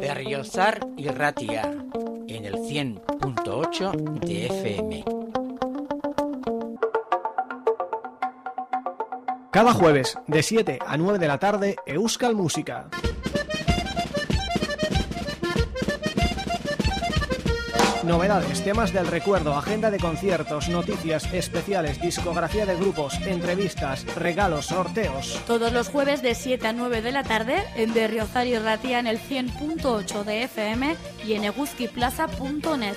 Berriozar y Ratia en el 100.8 de FM. Cada jueves, de 7 a 9 de la tarde, Euskal Música. Novedades, temas del recuerdo, agenda de conciertos, noticias especiales, discografía de grupos, entrevistas, regalos, sorteos. Todos los jueves de 7 a 9 de la tarde en Berriozar y en el 100.8 de FM y en eguzquiplaza.net.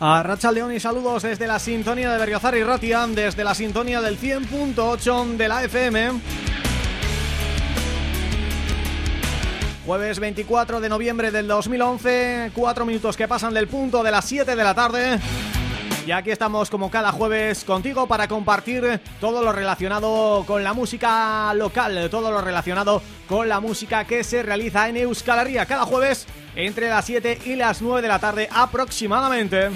A Racha León y saludos desde la sintonía de Berriozar y Ratia, desde la sintonía del 100.8 de la FM. Jueves 24 de noviembre del 2011, cuatro minutos que pasan del punto de las 7 de la tarde. Y aquí estamos como cada jueves contigo para compartir todo lo relacionado con la música local, todo lo relacionado con la música que se realiza en Euskal Herria cada jueves entre las 7 y las 9 de la tarde aproximadamente.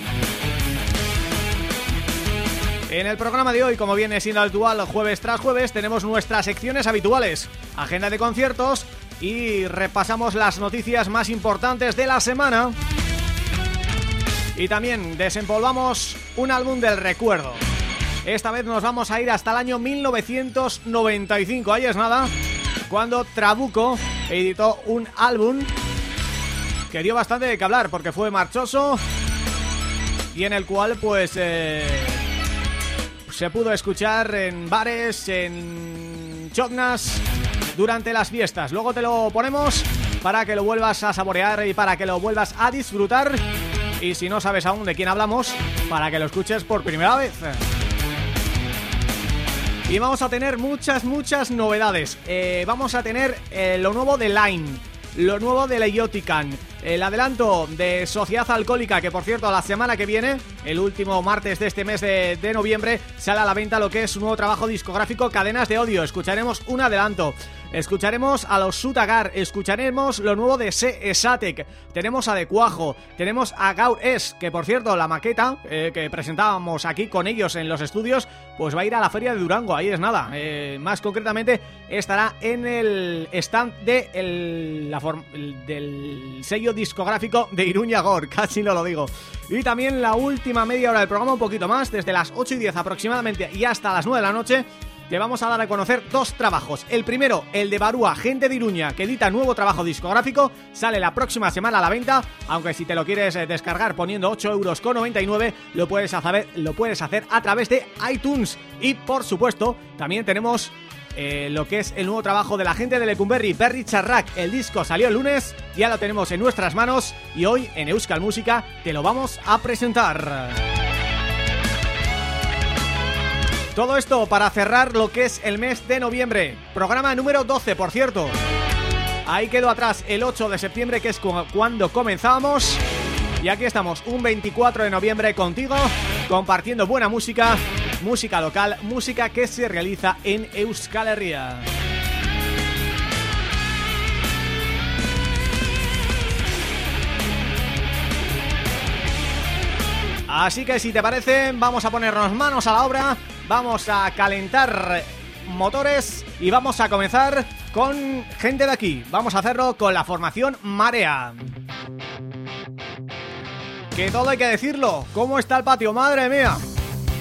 En el programa de hoy, como viene siendo habitual jueves tras jueves, tenemos nuestras secciones habituales, agenda de conciertos y repasamos las noticias más importantes de la semana. Y también desempolvamos un álbum del recuerdo. Esta vez nos vamos a ir hasta el año 1995, ahí es nada, cuando Trabuco editó un álbum que dio bastante de que hablar porque fue marchoso y en el cual pues... Eh, se pudo escuchar en bares, en chotnas durante las fiestas. Luego te lo ponemos para que lo vuelvas a saborear y para que lo vuelvas a disfrutar. Y si no sabes aún de quién hablamos, para que lo escuches por primera vez. Y vamos a tener muchas, muchas novedades. Eh, vamos a tener eh, lo nuevo de Line, lo nuevo de Leiotican, el adelanto de Sociedad Alcohólica, que por cierto la semana que viene, el último martes de este mes de, noviembre, sale a la venta lo que es su nuevo trabajo discográfico Cadenas de Odio. Escucharemos un adelanto. Escucharemos a los Sutagar, escucharemos lo nuevo de Se Esatec, tenemos a De Cuajo, tenemos a Gaur Es, que por cierto la maqueta eh, que presentábamos aquí con ellos en los estudios, pues va a ir a la Feria de Durango, ahí es nada, eh, más concretamente estará en el stand de la del sello discográfico de Iruña Gor, casi no lo digo. Y también la última media hora del programa, un poquito más, desde las 8 y 10 aproximadamente y hasta las 9 de la noche, te vamos a dar a conocer dos trabajos. El primero, el de Barúa, gente de Iruña, que edita nuevo trabajo discográfico, sale la próxima semana a la venta, aunque si te lo quieres eh, descargar poniendo 8 euros con 99, lo puedes hacer, lo puedes hacer a través de iTunes. Y por supuesto, también tenemos eh, lo que es el nuevo trabajo de la gente de Lecumberri, Berry Charrac. El disco salió el lunes, ya lo tenemos en nuestras manos y hoy en Euskal Música te lo vamos a presentar. Todo esto para cerrar lo que es el mes de noviembre. Programa número 12, por cierto. Ahí quedó atrás el 8 de septiembre, que es cuando comenzamos. Y aquí estamos, un 24 de noviembre contigo, compartiendo buena música, música local, música que se realiza en Euskal Herria. Así que si te parece, vamos a ponernos manos a la obra vamos a calentar motores y vamos a comenzar con gente de aquí. Vamos a hacerlo con la formación Marea. Que todo hay que decirlo. ¿Cómo está el patio? ¡Madre mía!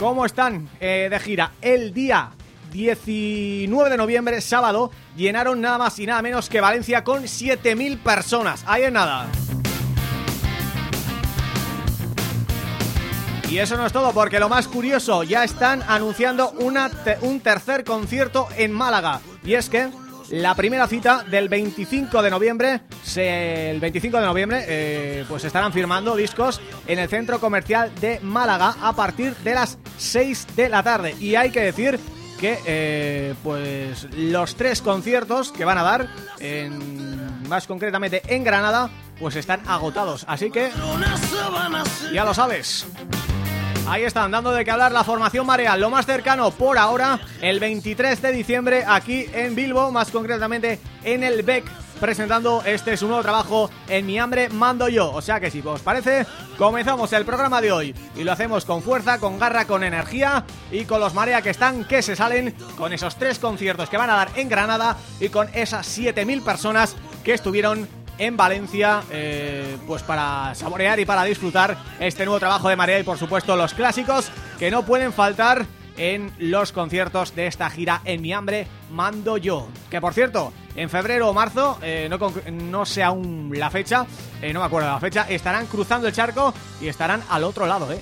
¿Cómo están eh, de gira? El día 19 de noviembre, sábado, llenaron nada más y nada menos que Valencia con 7.000 personas. Ahí es nada. Y eso no es todo, porque lo más curioso, ya están anunciando un tercer concierto en Málaga. Y es que la primera cita del 25 de noviembre, el 25 de noviembre, eh, pues estarán firmando discos en el Centro Comercial de Málaga a partir de las 6 de la tarde. Y hay que decir que eh, pues los tres conciertos que van a dar, en, más concretamente en Granada, pues están agotados. Así que ya lo sabes. Ahí están, dando de qué hablar la formación Marea. Lo más cercano por ahora, el 23 de diciembre aquí en Bilbo, más concretamente en el BEC presentando este su nuevo trabajo En mi hambre mando yo. O sea que si os parece, comenzamos el programa de hoy. Y lo hacemos con fuerza, con garra, con energía Y con los Marea que están, que se salen Con esos tres conciertos que van a dar en Granada Y con esas 7.000 personas que estuvieron en Valencia eh, pues para saborear y para disfrutar este nuevo trabajo de Marea y por supuesto los clásicos que no pueden faltar en los conciertos de esta gira En mi hambre mando yo. Que por cierto en febrero o marzo eh, no, no, sé aún la fecha eh, no me acuerdo la fecha estarán cruzando el charco y estarán al otro lado eh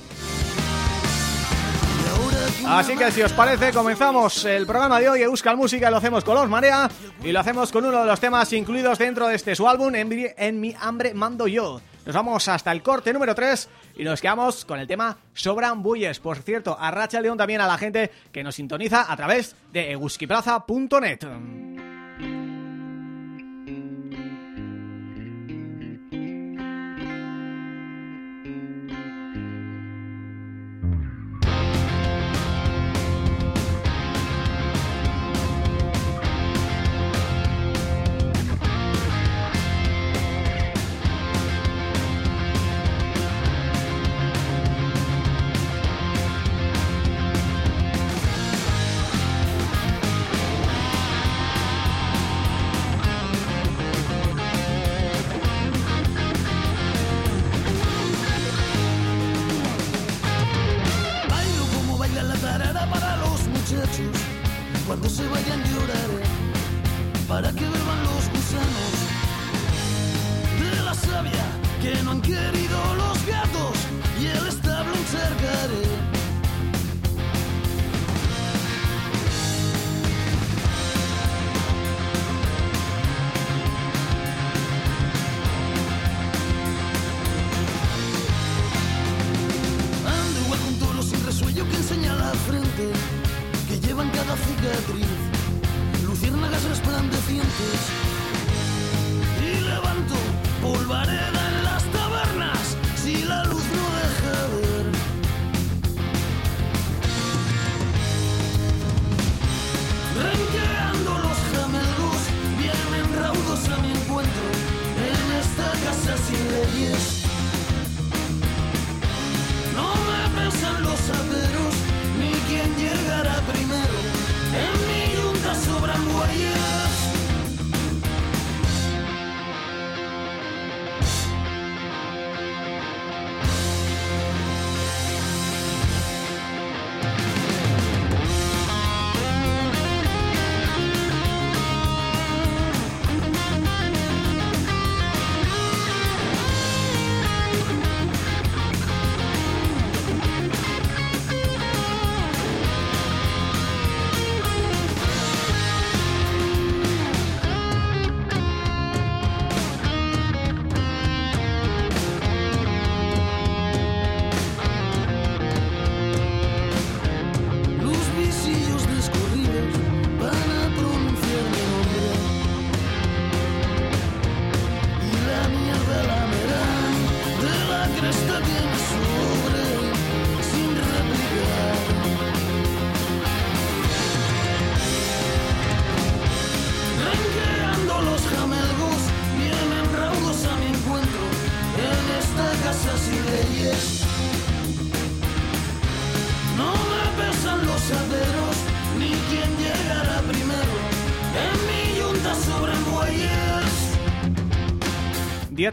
Así que si os parece, comenzamos el programa de hoy Euskal Música, lo hacemos con Los Marea y lo hacemos con uno de los temas incluidos dentro de este su álbum, En, mi hambre mando yo. Nos vamos hasta el corte número 3 y nos quedamos con el tema Sobran Bulles. Por cierto, a Racha León también a la gente que nos sintoniza a través de euskiplaza.net.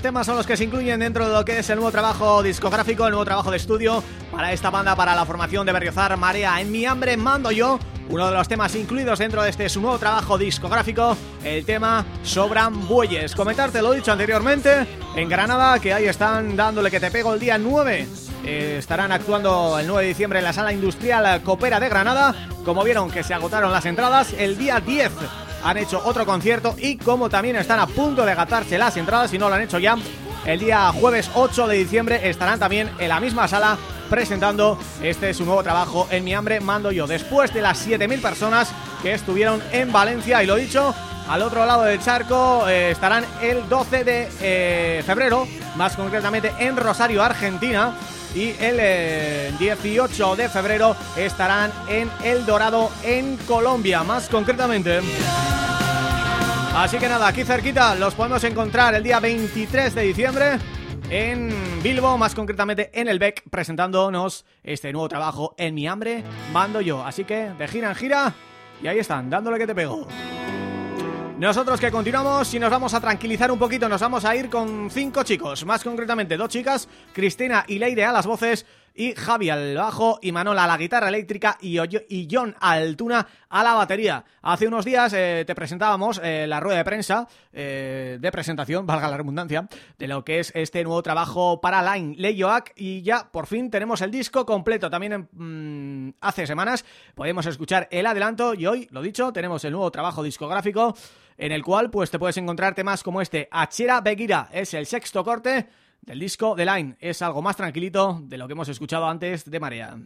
temas son los que se incluyen dentro de lo que es el nuevo trabajo discográfico, el nuevo trabajo de estudio para esta banda, para la formación de Berriozar Marea. En mi hambre mando yo, uno de los temas incluidos dentro de este su nuevo trabajo discográfico, el tema Sobran Bueyes. Comentarte lo dicho anteriormente, en Granada, que ahí están dándole que te pego el día 9. Eh, estarán actuando el 9 de diciembre en la Sala Industrial Copera de Granada. Como vieron que se agotaron las entradas, el día 10 han hecho otro concierto y como también están a punto de agatarse las entradas, si no lo han hecho ya, el día jueves 8 de diciembre estarán también en la misma sala presentando este su nuevo trabajo En mi hambre mando yo, después de las 7.000 personas que estuvieron en Valencia y lo dicho, al otro lado del charco eh, estarán el 12 de eh, febrero, más concretamente en Rosario, Argentina y el eh, 18 de febrero estarán en El Dorado, en Colombia, más concretamente. Así que nada, aquí cerquita los podemos encontrar el día 23 de diciembre en Bilbo, más concretamente en el BEC, presentándonos este nuevo trabajo En mi hambre mando yo. Así que de gira en gira y ahí están, dándole que te pego. Nosotros que continuamos y nos vamos a tranquilizar un poquito, nos vamos a ir con cinco chicos, más concretamente dos chicas, Cristina y Leire a las voces y Javi al bajo y Manola a la guitarra eléctrica y, y John Altuna a la batería. Hace unos días eh, te presentábamos eh, la rueda de prensa eh, de presentación, valga la redundancia, de lo que es este nuevo trabajo para Line Leyoac y ya por fin tenemos el disco completo. También mmm, hace semanas podemos escuchar el adelanto y hoy, lo dicho, tenemos el nuevo trabajo discográfico en el cual pues te puedes encontrar temas como este Achera Begira, es el sexto corte del disco The Line, es algo más tranquilito de lo que hemos escuchado antes de Marea.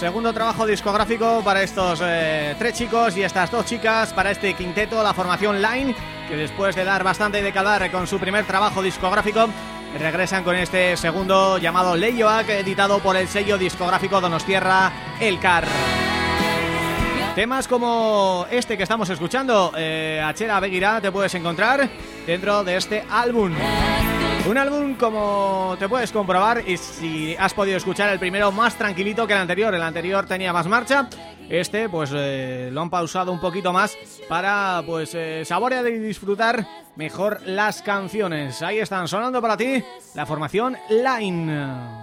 Segundo trabajo discográfico para estos eh, tres chicos y estas dos chicas, para este quinteto, la formación Line, que después de dar bastante de calar con su primer trabajo discográfico, regresan con este segundo llamado Leyoac, editado por el sello discográfico Donostierra El Car. Temas como este que estamos escuchando, eh, Achera Beguirá, te puedes encontrar dentro de este álbum. Un álbum como te puedes comprobar y si has podido escuchar el primero más tranquilito que el anterior, el anterior tenía más marcha, este pues eh, lo han pausado un poquito más para pues eh, saborear y disfrutar mejor las canciones. Ahí están sonando para ti la formación Line.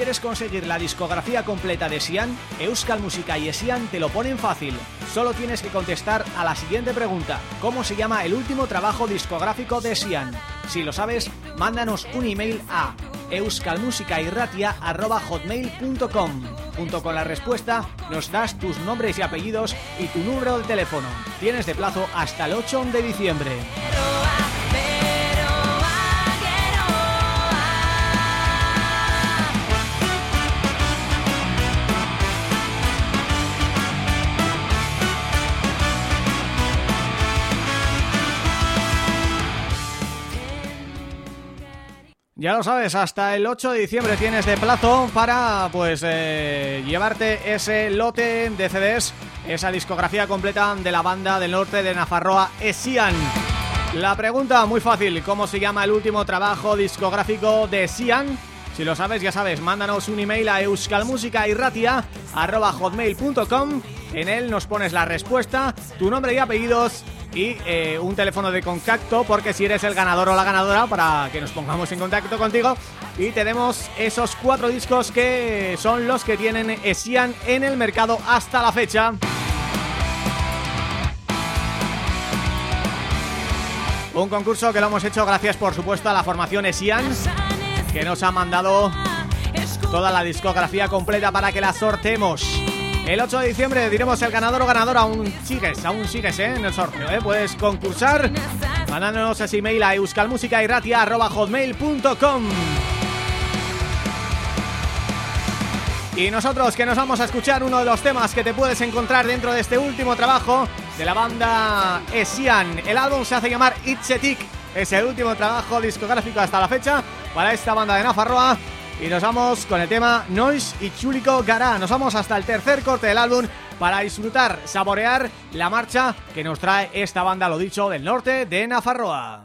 ¿Quieres conseguir la discografía completa de Sian? Euskal Música y Sian te lo ponen fácil. Solo tienes que contestar a la siguiente pregunta. ¿Cómo se llama el último trabajo discográfico de Sian? Si lo sabes, mándanos un email a euskalmusicairratia.hotmail.com Junto con la respuesta, nos das tus nombres y apellidos y tu número de teléfono. Tienes de plazo hasta el 8 de diciembre. Ya lo sabes, hasta el 8 de diciembre tienes de plazo para pues eh, llevarte ese lote de CDs, esa discografía completa de la banda del norte de Nafarroa, Esian. La pregunta muy fácil, ¿cómo se llama el último trabajo discográfico de Esian? Si lo sabes, ya sabes, mándanos un email a euskalmusicairratia.hotmail.com En él nos pones la respuesta, tu nombre y apellidos y eh, un teléfono de contacto porque si eres el ganador o la ganadora para que nos pongamos en contacto contigo y tenemos esos cuatro discos que son los que tienen Esian en el mercado hasta la fecha. Un concurso que lo hemos hecho gracias por supuesto a la formación Esian que nos ha mandado toda la discografía completa para que la sortemos. El 8 de diciembre diremos el ganador o ganadora, aún sigues, aún sigues ¿eh? en el sorteo, ¿eh? puedes concursar mandándonos ese email a euskalmusicairratia.hotmail.com Y nosotros que nos vamos a escuchar uno de los temas que te puedes encontrar dentro de este último trabajo de la banda Esian. El álbum se hace llamar Itchetik, es el último trabajo discográfico hasta la fecha para esta banda de Nafarroa y nos vamos con el tema Noise y Chulico Gará. Nos vamos hasta el tercer corte del álbum para disfrutar, saborear la marcha que nos trae esta banda, lo dicho, del norte de Nafarroa.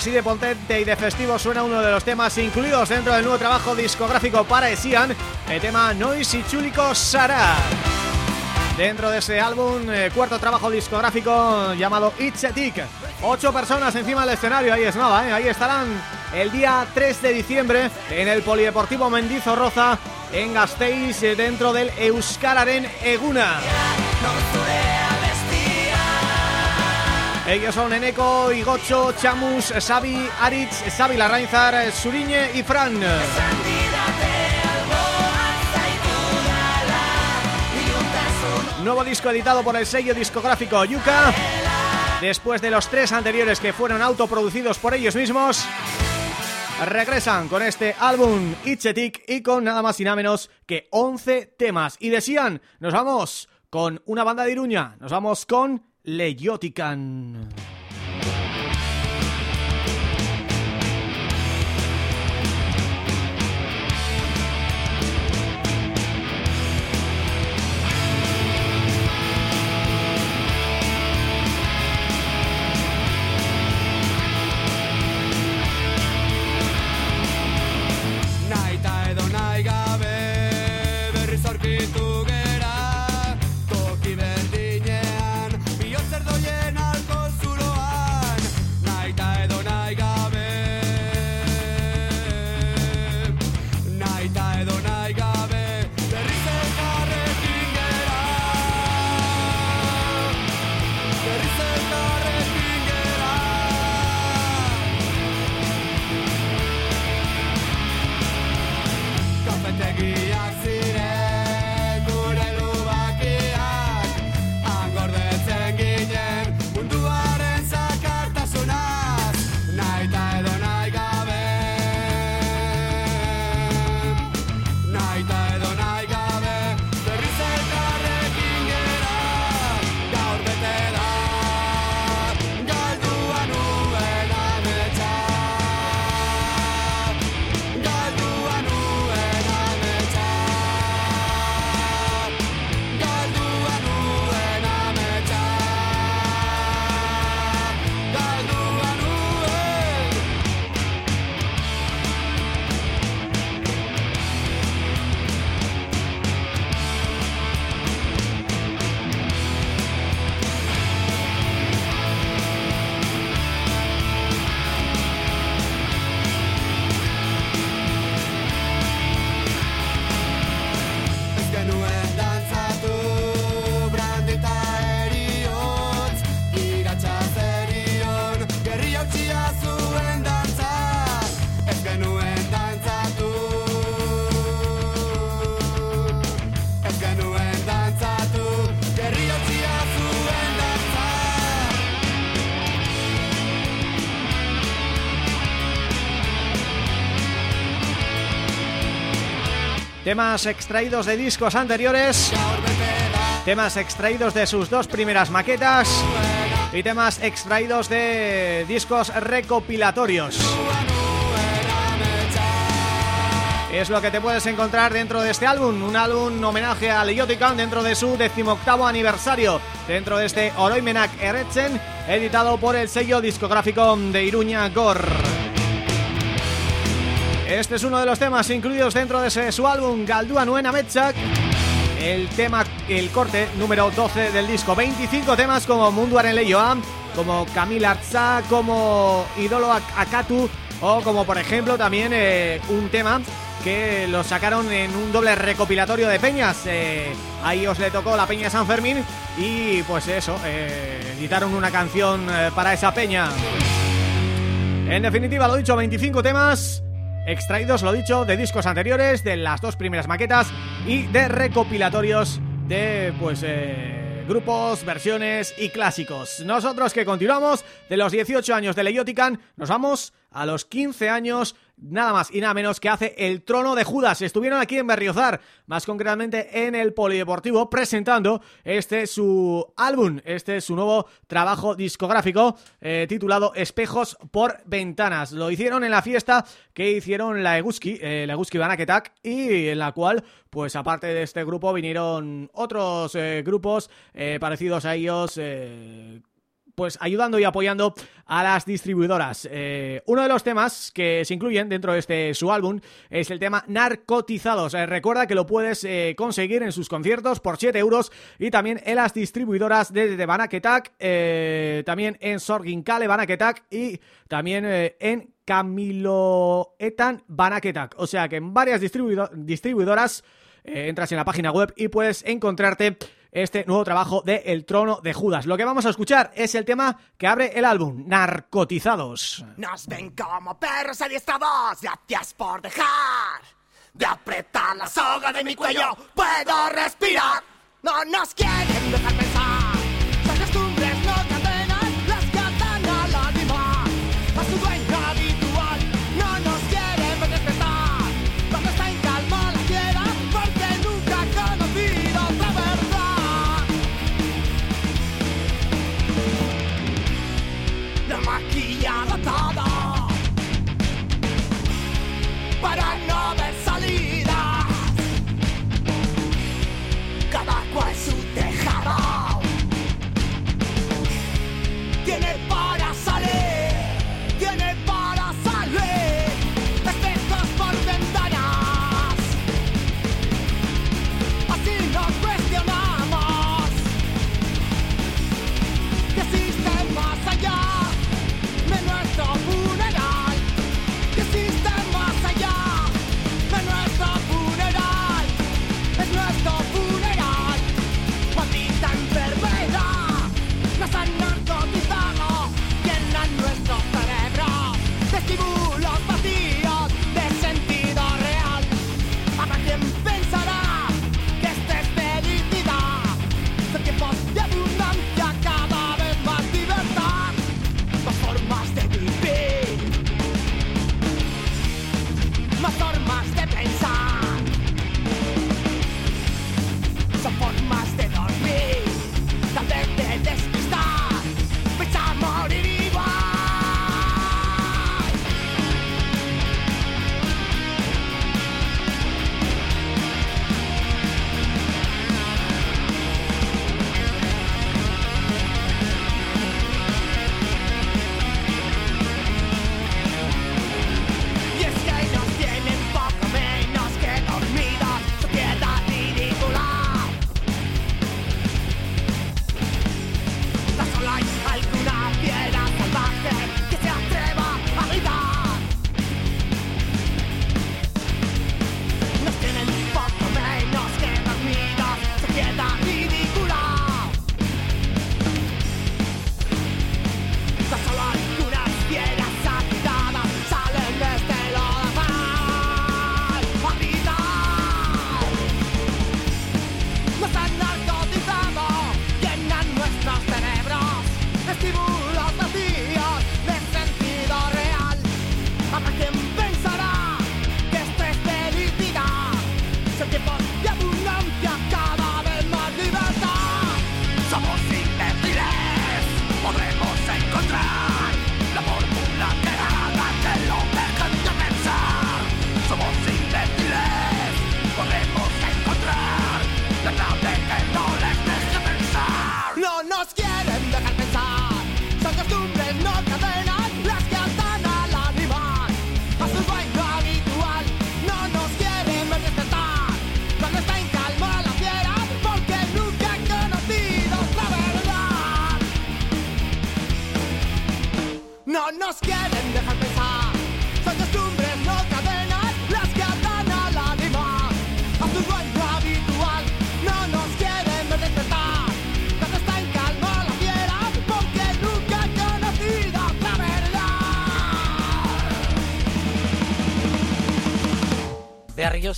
Así de potente y de festivo suena uno de los temas incluidos dentro del nuevo trabajo discográfico para Esian, el tema Noisy Chulico Sara. Dentro de ese álbum, eh, cuarto trabajo discográfico llamado It's a Tick. Ocho personas encima del escenario, ahí es nada, ¿eh? ahí estarán el día 3 de diciembre en el Polideportivo Mendizorroza en Gasteiz eh, dentro del Euskararen Eguna. Ellos son Eneco, Igocho, Chamus, Xavi, Aritz, Xavi Larrainzar, Suriñe y Fran. Nuevo disco editado por el sello discográfico Yuka. Después de los tres anteriores que fueron autoproducidos por ellos mismos, regresan con este álbum Itchetik y con nada más y nada menos que 11 temas. Y decían, nos vamos con una banda de Iruña, nos vamos con Leyotican. Temas extraídos de discos anteriores. Temas extraídos de sus dos primeras maquetas. Y temas extraídos de discos recopilatorios. Es lo que te puedes encontrar dentro de este álbum, un álbum homenaje a Leiotican dentro de su decimoctavo aniversario, dentro de este Oroimenak Eretzen, editado por el sello discográfico de Iruña Gor. Este es uno de los temas incluidos dentro de su álbum Galdúa Nuena Metzak El tema, el corte número 12 del disco 25 temas como Munduaren Leioa Como Camila Arza, como Idolo Akatu O como por ejemplo también eh, un tema que lo sacaron en un doble recopilatorio de peñas. Eh, ahí os le tocó la Peña San Fermín y pues eso, eh, editaron una canción eh, para esa peña. En definitiva, lo dicho, 25 temas extraídos, lo dicho, de discos anteriores, de las dos primeras maquetas y de recopilatorios de, pues, eh, grupos, versiones y clásicos. Nosotros que continuamos, de los 18 años de Leiotican, nos vamos a los 15 años nada más y nada menos que hace El Trono de Judas. Estuvieron aquí en Berriozar, más concretamente en el Polideportivo, presentando este su álbum, este su nuevo trabajo discográfico eh, titulado Espejos por Ventanas. Lo hicieron en la fiesta que hicieron la Eguski, eh, la Eguski Banaketak, y en la cual, pues aparte de este grupo, vinieron otros eh, grupos eh, parecidos a ellos pues ayudando y apoyando a las distribuidoras. Eh, uno de los temas que se incluyen dentro de este su álbum es el tema Narcotizados. Eh, recuerda que lo puedes eh, conseguir en sus conciertos por 7 euros y también en las distribuidoras de, Banaketak, también en Sorgincale Banaketak y también en Camilo Etan Banaketak. O sea que en varias distribuidoras entras en la página web y puedes encontrarte este nuevo trabajo de El Trono de Judas. Lo que vamos a escuchar es el tema que abre el álbum, Narcotizados. Nos ven como perros adiestrados, gracias por dejar de apretar la soga de mi cuello. Puedo respirar, no nos quieren dejar pensar.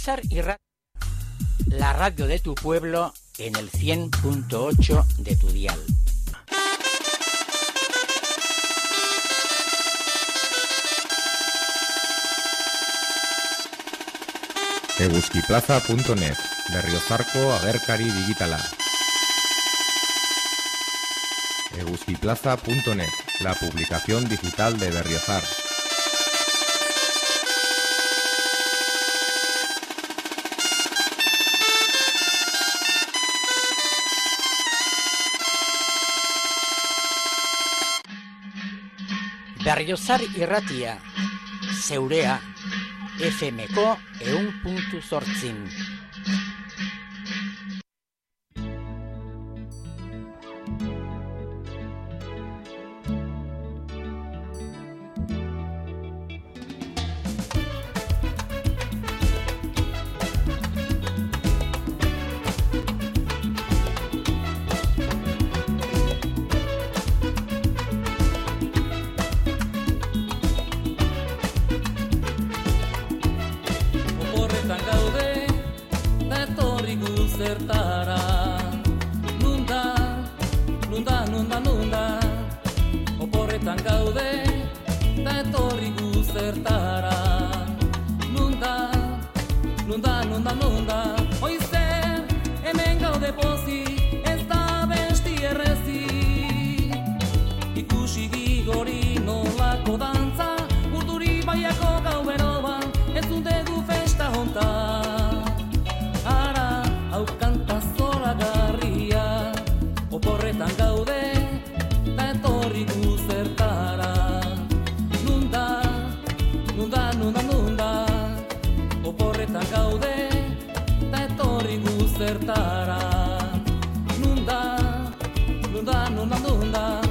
Y la radio de tu pueblo en el 100.8 de tu dial. eguzkiplaza.net Berriozarko agerkari digitala eguzkiplaza.net La publicación digital de Berriozar Berriozar irratia, zeurea, FMko eun puntu zortzin. da nuna nunda Oporretan gaude Ta etorri guzertara Nunda Nunda nunda, nunda, nunda, nunda.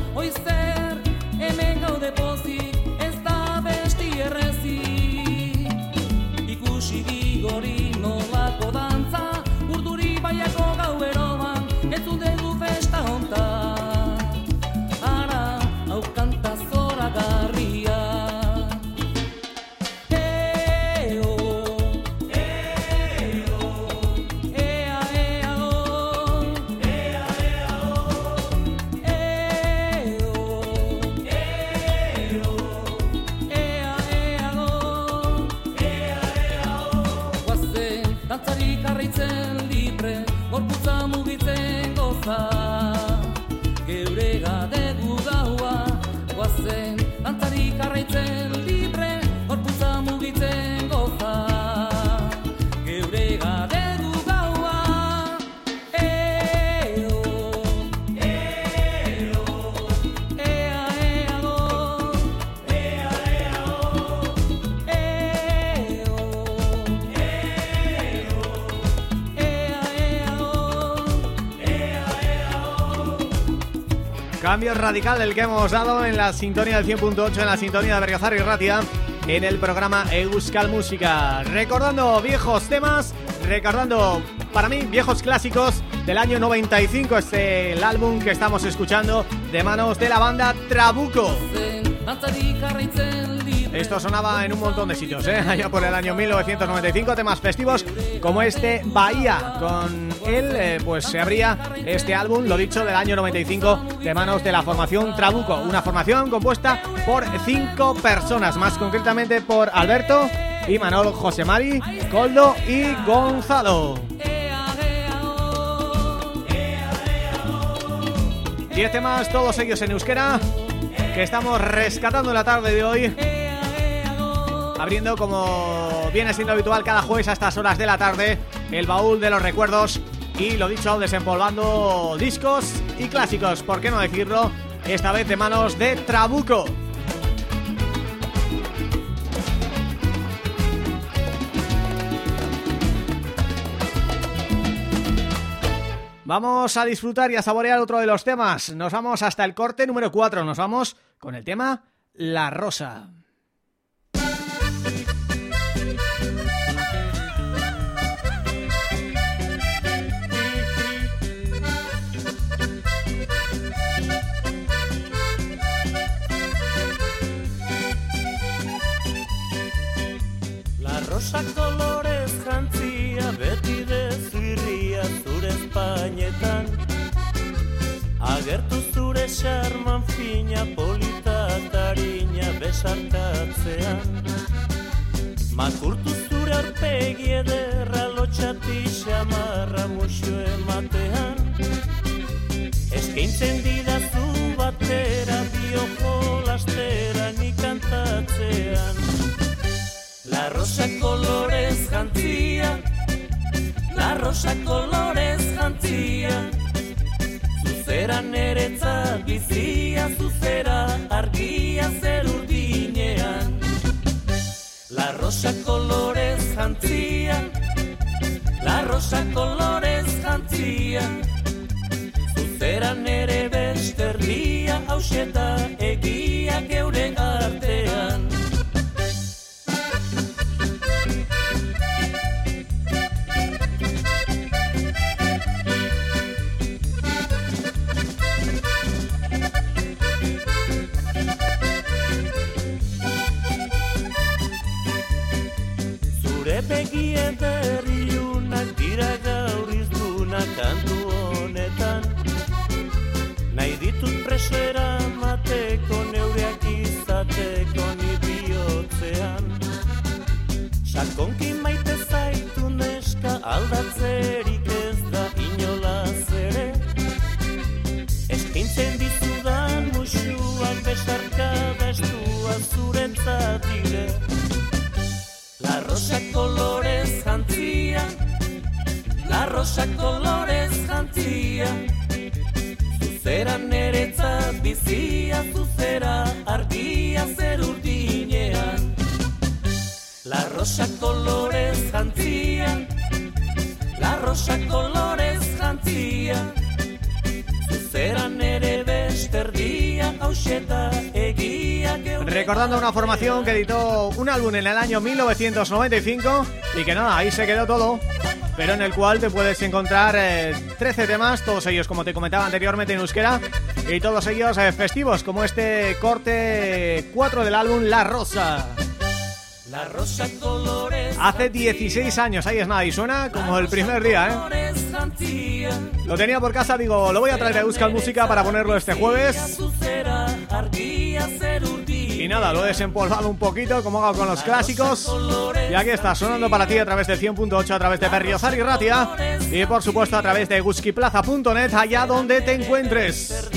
Cambio radical el que hemos dado en la sintonía del 100.8, en la sintonía de Bergazar y Ratia, en el programa Euskal Música. Recordando viejos temas, recordando para mí viejos clásicos del año 95, este el álbum que estamos escuchando de manos de la banda Trabuco. Esto sonaba en un montón de sitios, ¿eh? allá por el año 1995, temas festivos como este Bahía. Con él eh, pues se abría este álbum, lo dicho, del año 95 de manos de la formación Trabuco. Una formación compuesta por cinco personas, más concretamente por Alberto, y Manol José Mari, Coldo y Gonzalo. Diez temas, todos ellos en euskera, que estamos rescatando la tarde de hoy abriendo como viene siendo habitual cada jueves a estas horas de la tarde el baúl de los recuerdos y lo dicho, desempolvando discos y clásicos, ¿por qué no decirlo? Esta vez de manos de Trabuco. Vamos a disfrutar y a saborear otro de los temas. Nos vamos hasta el corte número 4. Nos vamos con el tema La Rosa. Itxasak dolorez jantzia beti dezu irria zure espainetan. Agertu zure xarman fina polita tarina besarkatzean. Makurtu zure arpegi ederra lotxati xamarra muxu ematean. Eskaintzen didazu batera bioko lastera ni kantatzean. La rosa colores jantzia La rosa colores jantzia Zuzera neretzat bizia Zuzera argia zer urdinean La rosa colores jantzia La rosa colores jantzia Zuzera nere besterdia Hauseta egia geure artean editó un álbum en el año 1995 y que nada, ahí se quedó todo, pero en el cual te puedes encontrar eh, 13 temas, todos ellos como te comentaba anteriormente en euskera y todos ellos eh, festivos como este corte 4 del álbum La Rosa. La rosa colores Hace 16 años, ahí es nada, y suena como el primer día, ¿eh? Lo tenía por casa, digo, lo voy a traer a Euskal Música para ponerlo este jueves nada, lo he desempolvado un poquito como hago con los clásicos. Y aquí está, sonando para ti a través de 100.8, a través de Berriozar y Ratia. Y por supuesto a través de guskiplaza.net, allá donde te encuentres.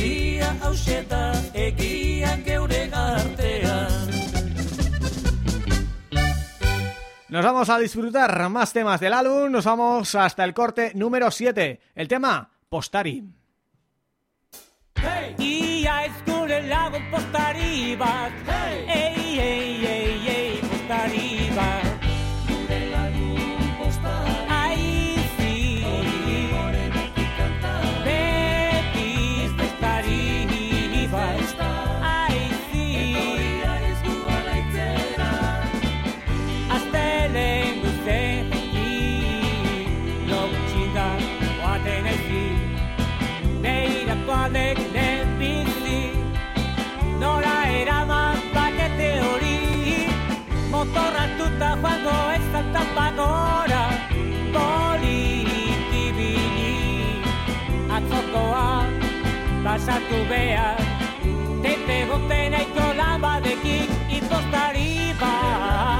Nos vamos a disfrutar más temas del álbum. Nos vamos hasta el corte número 7 El tema, Postari. Ia ez gure lagun postari bat Ei, ei, ei, ei, postari Motorratuta joango ez altapagora Politibili Atzokoa pasatu behar Tete goten aiko lan badekin Ipostari bat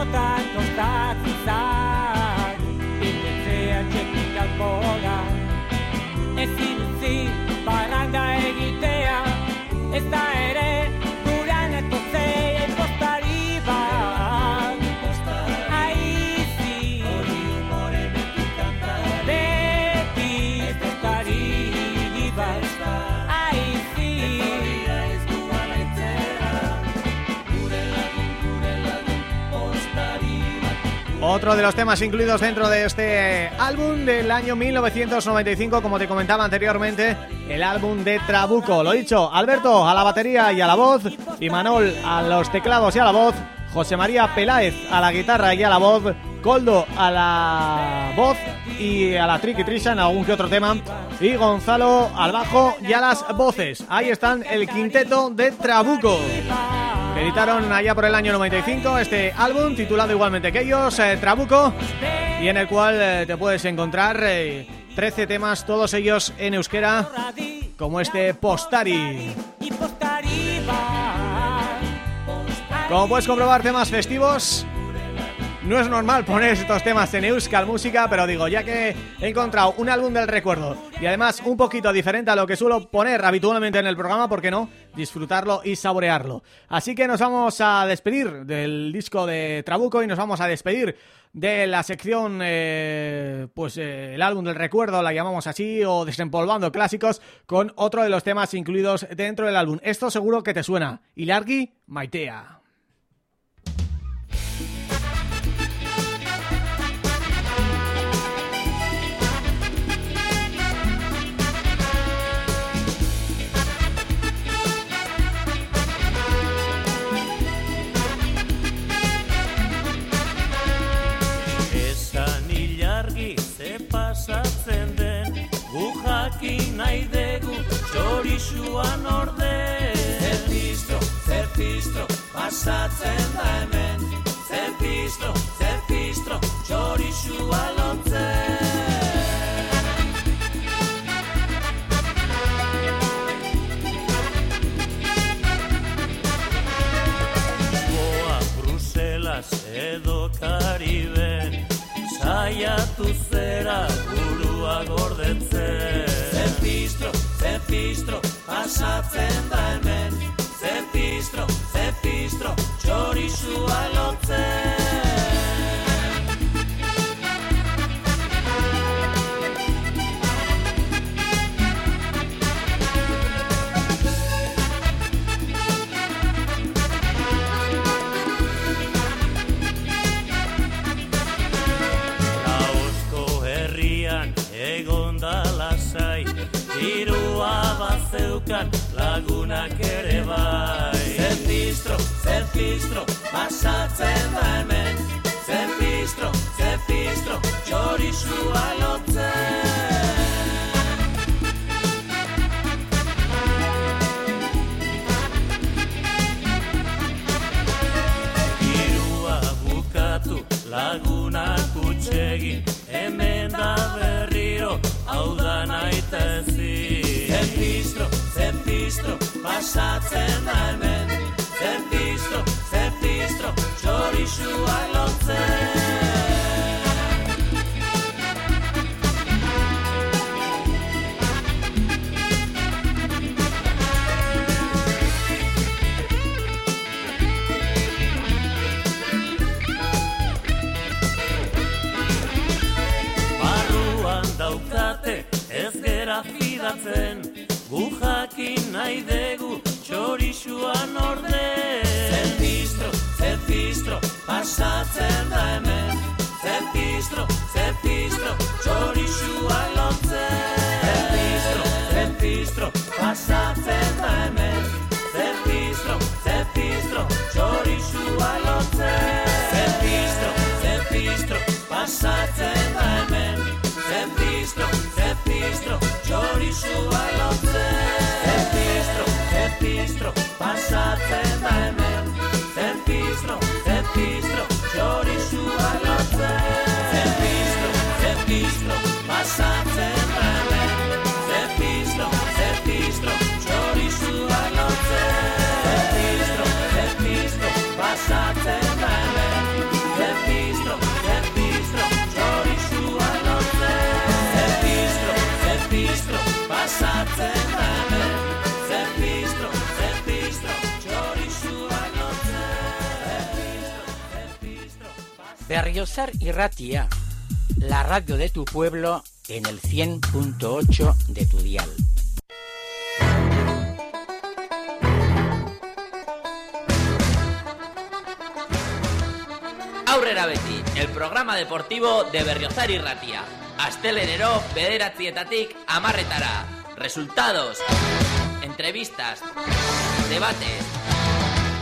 pilotan tostatzen zan Iletzea txekik albora Ezin utzi barranda egitea. Ez da ere Otro de los temas incluidos dentro de este álbum del año 1995, como te comentaba anteriormente, el álbum de Trabuco. Lo dicho, Alberto a la batería y a la voz, y Manol a los teclados y a la voz, José María Peláez a la guitarra y a la voz, Coldo a la voz y a la triqui trisa en algún que otro tema y Gonzalo al bajo y a las voces. Ahí están el quinteto de Trabuco. Editaron allá por el año 95 este álbum titulado igualmente que ellos, eh, Trabuco, y en el cual eh, te puedes encontrar 13 eh, temas, todos ellos en euskera, como este Postari. Como puedes comprobar, temas festivos no es normal poner estos temas en Euskal Música, pero digo, ya que he encontrado un álbum del recuerdo y además un poquito diferente a lo que suelo poner habitualmente en el programa, ¿por qué no? Disfrutarlo y saborearlo. Así que nos vamos a despedir del disco de Trabuco y nos vamos a despedir de la sección, eh, pues eh, el álbum del recuerdo, la llamamos así, o desempolvando clásicos, con otro de los temas incluidos dentro del álbum. Esto seguro que te suena. Ilargi Maitea. Txorixuan orde. Zer pistro, zer pistro, pasatzen da hemen. Zer pistro, zer pistro, txorixua lotzen edo Kariben Saiatu zera pasatzen da hemen. Zepistro, zepistro, txorizua lotzen zeukan lagunak ere bai. Zer pistro, zer pistro, pasatzen da hemen. Zer pistro, zer pistro, txorizua lotzen. Lagunak utxegin Hemen da berriro, hau da nahi Zepistro, pasatzen da hemen. Zepistro, zepistro, txorixua lotzen. Barruan daukate ez gera fidatzen Gujakin nahi degu txorixuan orde. Zer bistro, zer bistro, pasatzen da hemen. Zer bistro, zer bistro, txorixuan lotze Zer bistro, zer bistro, pasatzen da hemen. Zer bistro, zer bistro, txorixuan lotze Zer bistro, zer bistro, pasatzen da hemen. Zer bistro, zer bistro, txorixuan lotze Berriozar y Ratia, la radio de tu pueblo en el 100.8 de tu dial. Aurrera Beti, el programa deportivo de Berriozar y Ratia. Astelenero, bederatzietatik, amarretara. Resultados, entrevistas, debates,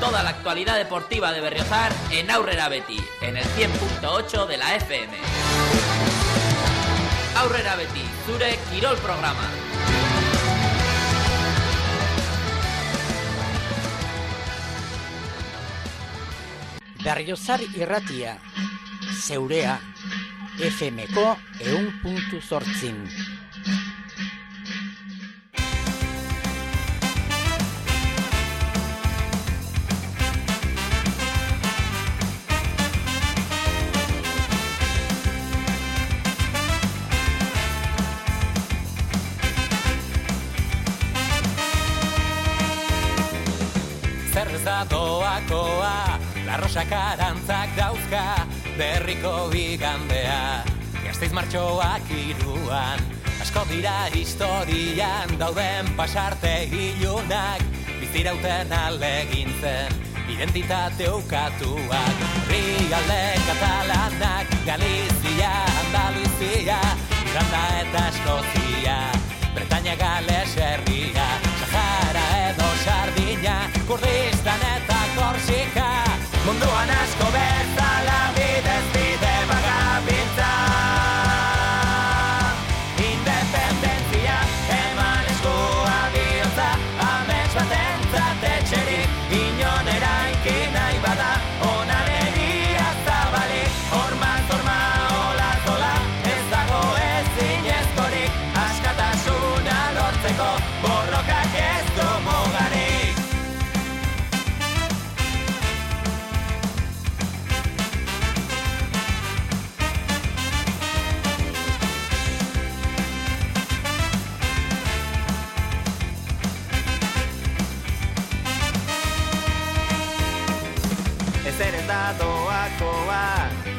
toda la actualidad deportiva de Berriozar en Aurrera Betty, en el 100.8 de la FM. Aurrera Betty, Zure Quirol Programa. Berriozar irratia, zeurea, FMko eun puntu zortzin. Larrosak arantzak dauzka Berriko bigandea Gazteiz martxoak iruan Asko dira historian Dauden pasarte ilunak Bizirauten alegintzen Identitate ukatuak. Rialde katalanak Galizia, Andaluzia Iranda eta Eskozia Bretaña Gales herria Sahara edo Sardina Kurdistan eta Korsika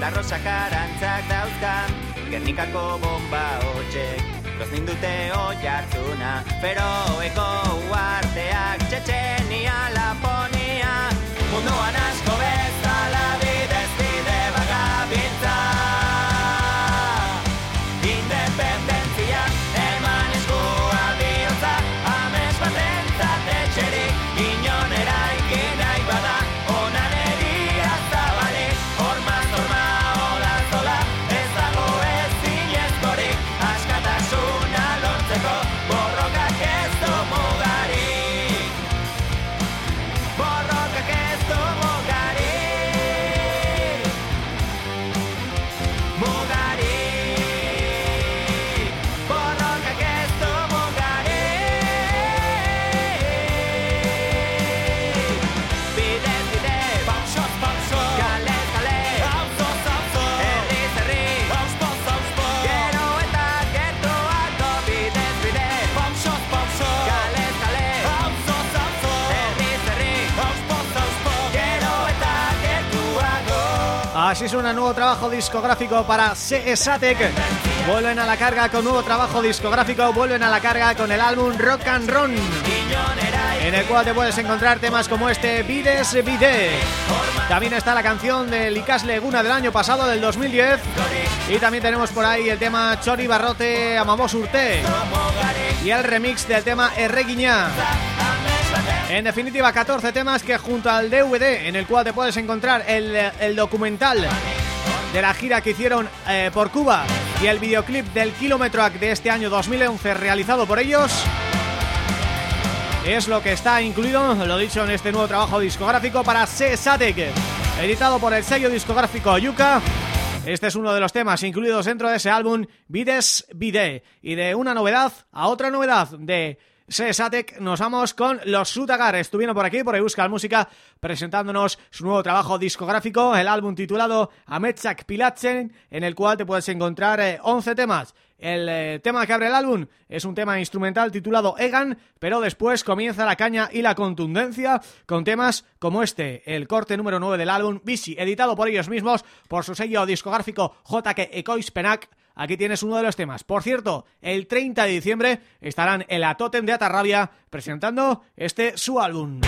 Larrosak arantzak dauzkan Gernikako bomba hotxek. Gozdin dute hoi hartzuna Feroeko uarteak Txetxenia, Laponia. Munduan asko bezala bidez Así suena nuevo trabajo discográfico para Seesatec. Vuelven a la carga con nuevo trabajo discográfico, vuelven a la carga con el álbum Rock and Roll, en el cual te puedes encontrar temas como este Vides Vide. También está la canción del Icas Leguna del año pasado, del 2010. Y también tenemos por ahí el tema Chori Barrote Amamos Urte. Y el remix del tema Erreguiñá. En definitiva, 14 temas que junto al DVD en el cual te puedes encontrar el, documental de la gira que hicieron eh, por Cuba y el videoclip del Kilometroac de este año 2011 realizado por ellos es lo que está incluido, lo dicho, en este nuevo trabajo discográfico para Sesatec, editado por el sello discográfico Yuka. Este es uno de los temas incluidos dentro de ese álbum Vides Vide y de una novedad a otra novedad de Sesatec nos vamos con los Sutagar. Estuvieron por aquí, por Euskal Música, presentándonos su nuevo trabajo discográfico, el álbum titulado Ametsak Pilatzen, en el cual te puedes encontrar eh, 11 temas. El eh, tema que abre el álbum es un tema instrumental titulado Egan, pero después comienza la caña y la contundencia con temas como este, el corte número 9 del álbum Busy, editado por ellos mismos, por su sello discográfico JK Ecois Penac, Aquí tienes uno de los temas. Por cierto, el 30 de diciembre estarán en la Totem de Atarrabia presentando este su álbum.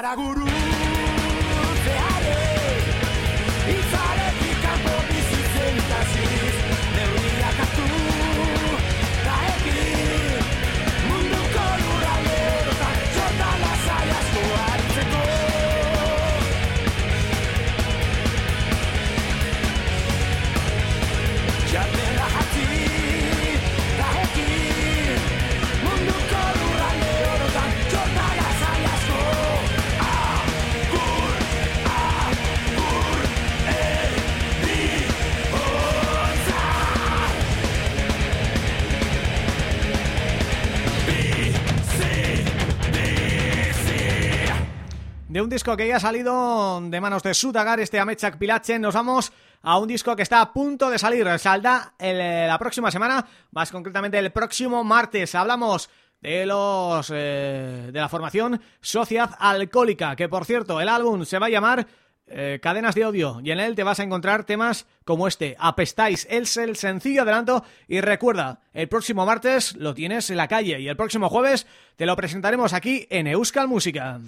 Taraguru. Disco que ya ha salido de manos de Sutagar, este Amechak Pilachen, nos vamos a un disco que está a punto de salir. Saldrá eh, la próxima semana, más concretamente el próximo martes. Hablamos de los eh, de la formación Sociedad Alcohólica, que por cierto, el álbum se va a llamar eh, Cadenas de Odio, y en él te vas a encontrar temas como este, Apestáis, es el sencillo adelanto, y recuerda, el próximo martes lo tienes en la calle, y el próximo jueves te lo presentaremos aquí en Euskal Música.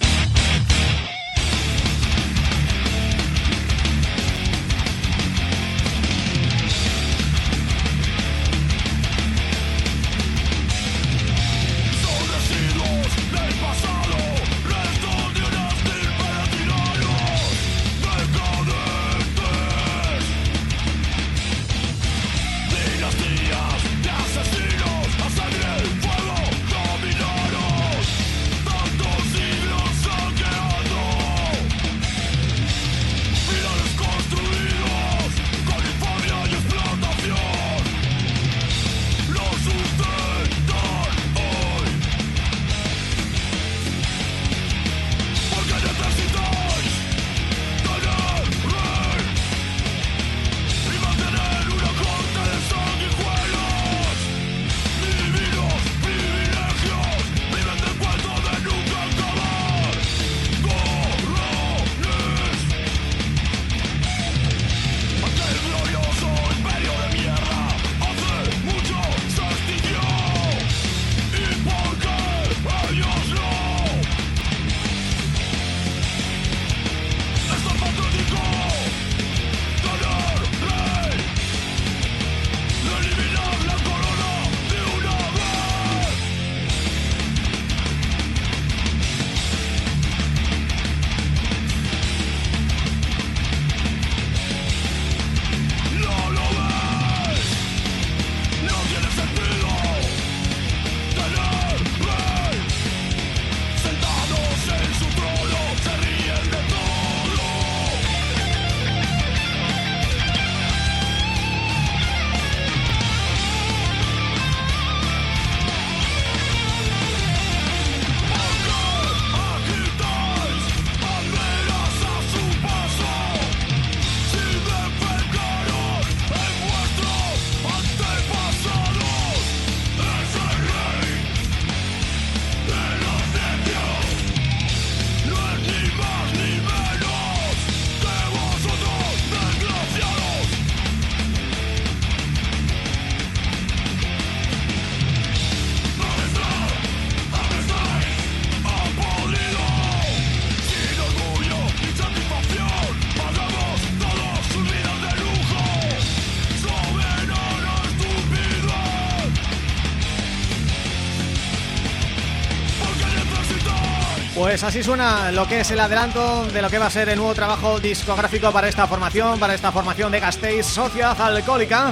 Pues así suena lo que es el adelanto de lo que va a ser el nuevo trabajo discográfico para esta formación, para esta formación de Gasteiz Sociedad Alcohólica.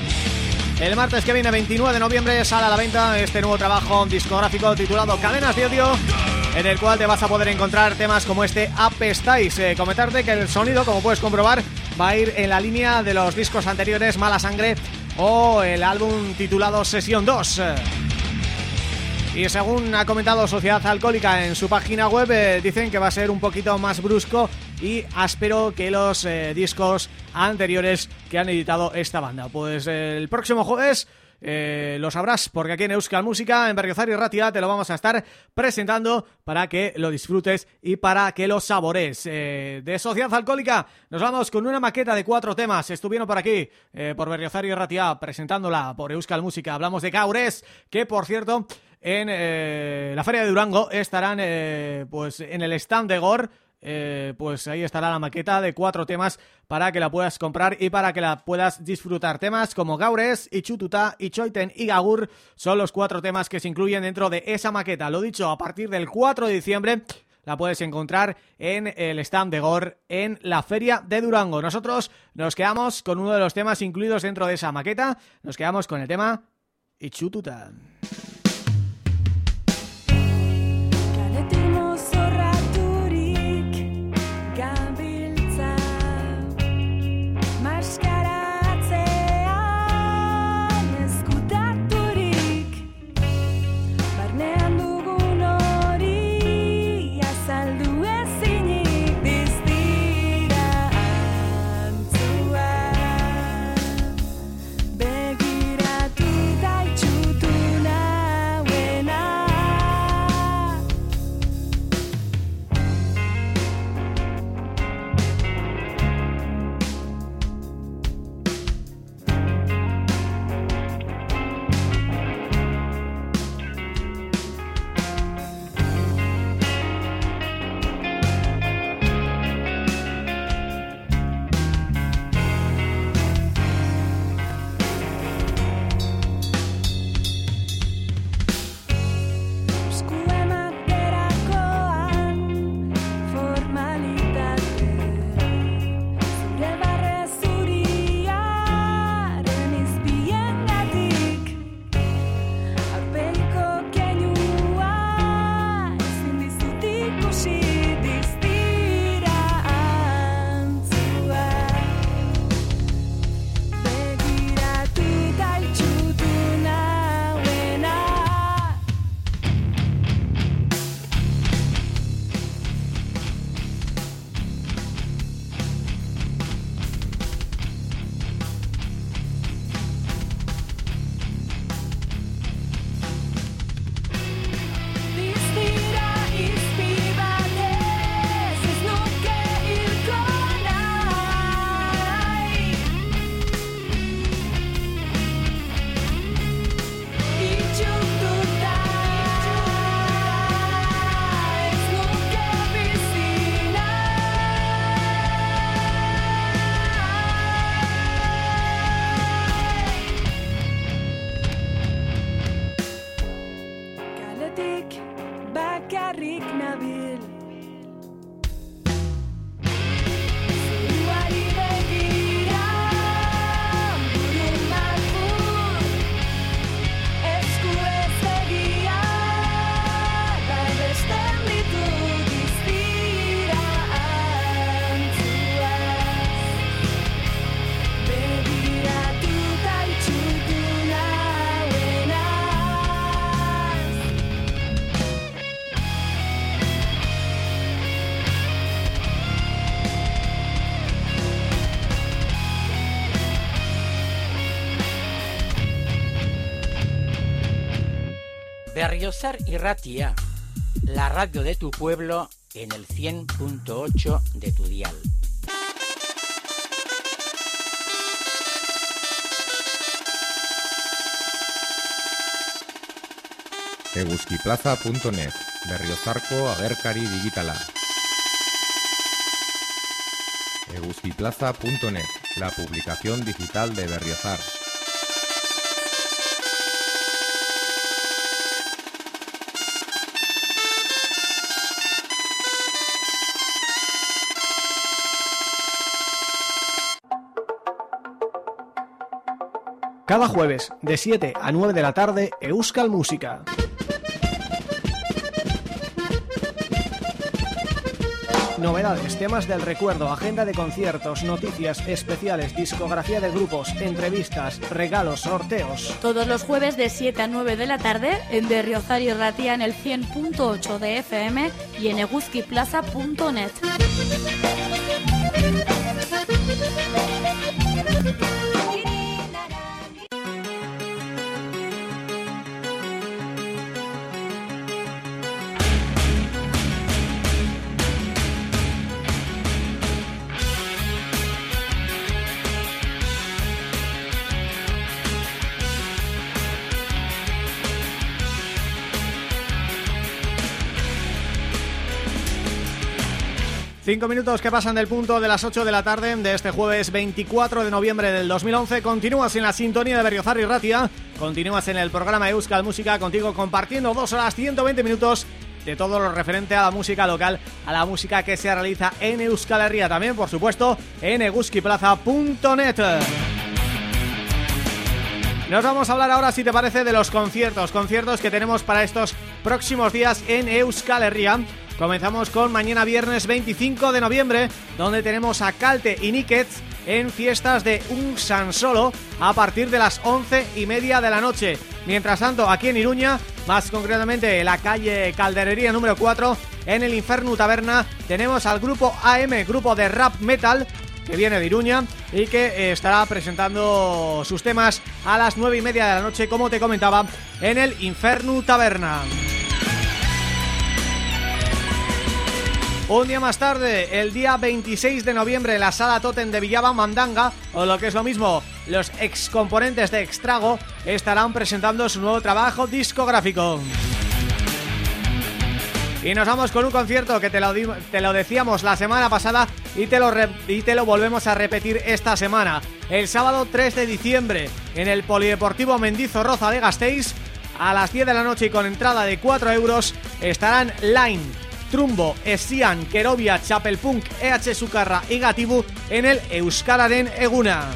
El martes que viene, 29 de noviembre, sale a la venta este nuevo trabajo discográfico titulado Cadenas de Odio, en el cual te vas a poder encontrar temas como este Apestáis. Eh, comentarte que el sonido, como puedes comprobar, va a ir en la línea de los discos anteriores Mala Sangre o el álbum titulado Sesión 2. Y según ha comentado Sociedad Alcohólica en su página web, eh, dicen que va a ser un poquito más brusco y áspero que los eh, discos anteriores que han editado esta banda. Pues eh, el próximo jueves eh, lo sabrás porque aquí en Euskal Música, en Berriozar y Ratia, te lo vamos a estar presentando para que lo disfrutes y para que lo sabores. De Sociedad Alcohólica nos vamos con una maqueta de cuatro temas. Estuvieron por aquí, por Berriozar y Ratia, presentándola por Euskal Música. Hablamos de Caures, que por cierto en eh, la Feria de Durango estarán eh, pues en el stand de Gore eh, pues ahí estará la maqueta de cuatro temas para que la puedas comprar y para que la puedas disfrutar. Temas como Gaures, Ichututa, Ichoiten y Gagur son los cuatro temas que se incluyen dentro de esa maqueta. Lo dicho, a partir del 4 de diciembre la puedes encontrar en el stand de Gore en la Feria de Durango. Nosotros nos quedamos con uno de los temas incluidos dentro de esa maqueta, nos quedamos con el tema Ichututa. Berriozar y Ratia, la radio de tu pueblo en el 100.8 de tu dial. Eguskiplaza.net Berriozarko agerkari digitala Eguskiplaza.net La publicación digital de Berriozar Cada jueves, de 7 a 9 de la tarde, Euskal Música. Novedades, temas del recuerdo, agenda de conciertos, noticias especiales, discografía de grupos, entrevistas, regalos, sorteos. Todos los jueves de 7 a 9 de la tarde en Berriozar y Ratia en el 100.8 de FM y en eguskiplaza.net. Cinco minutos que pasan del punto de las 8 de la tarde de este jueves 24 de noviembre del 2011. Continúas en la sintonía de Berriozar y Ratia. Continúas en el programa Euskal Música contigo compartiendo dos horas 120 minutos de todo lo referente a la música local, a la música que se realiza en Euskal Herria. También, por supuesto, en eguskiplaza.net. Nos vamos a hablar ahora, si te parece, de los conciertos. Conciertos que tenemos para estos próximos días en Euskal Herria Comenzamos con mañana viernes 25 de noviembre, donde tenemos a Calte y Nickets en fiestas de un San Solo a partir de las once y media de la noche. Mientras tanto, aquí en Iruña, más concretamente en la calle Calderería número 4, en el Inferno Taberna, tenemos al grupo AM, grupo de rap metal, que viene de Iruña y que eh, estará presentando sus temas a las nueve y media de la noche, como te comentaba, en el Inferno Taberna. Un día más tarde, el día 26 de noviembre, en la Sala Totem de Villaba Mandanga, o lo que es lo mismo, los ex componentes de Extrago, estarán presentando su nuevo trabajo discográfico. Y nos vamos con un concierto que te lo, te lo decíamos la semana pasada y te, lo y te lo volvemos a repetir esta semana. El sábado 3 de diciembre, en el Polideportivo Mendizo Roza de Gasteiz, a las 10 de la noche y con entrada de 4 euros, estarán Line, Trumbo, Esian, Kerovia, Chapelpunk, EH Sukarra y Gatibu en el Euskararen Eguna.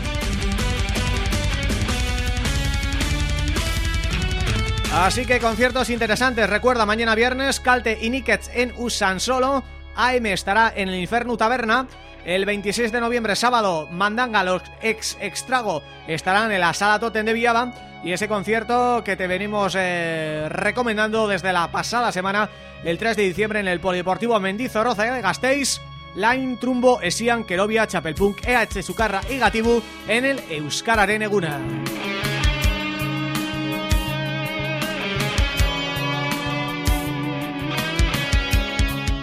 Así que conciertos interesantes. Recuerda, mañana viernes, Calte y Nickets en Usan Solo. AM estará en el Inferno Taberna. El 26 de noviembre, sábado, Mandanga, los ex Extrago estarán en la Sala Totem de Villaba y ese concierto que te venimos eh, recomendando desde la pasada semana, el 3 de diciembre en el Polideportivo Mendizorroza de Gasteiz, Line, Trumbo, Esian, Kerovia, Chapelpunk, EH Sukarra y Gatibu en el Euskar Areneguna.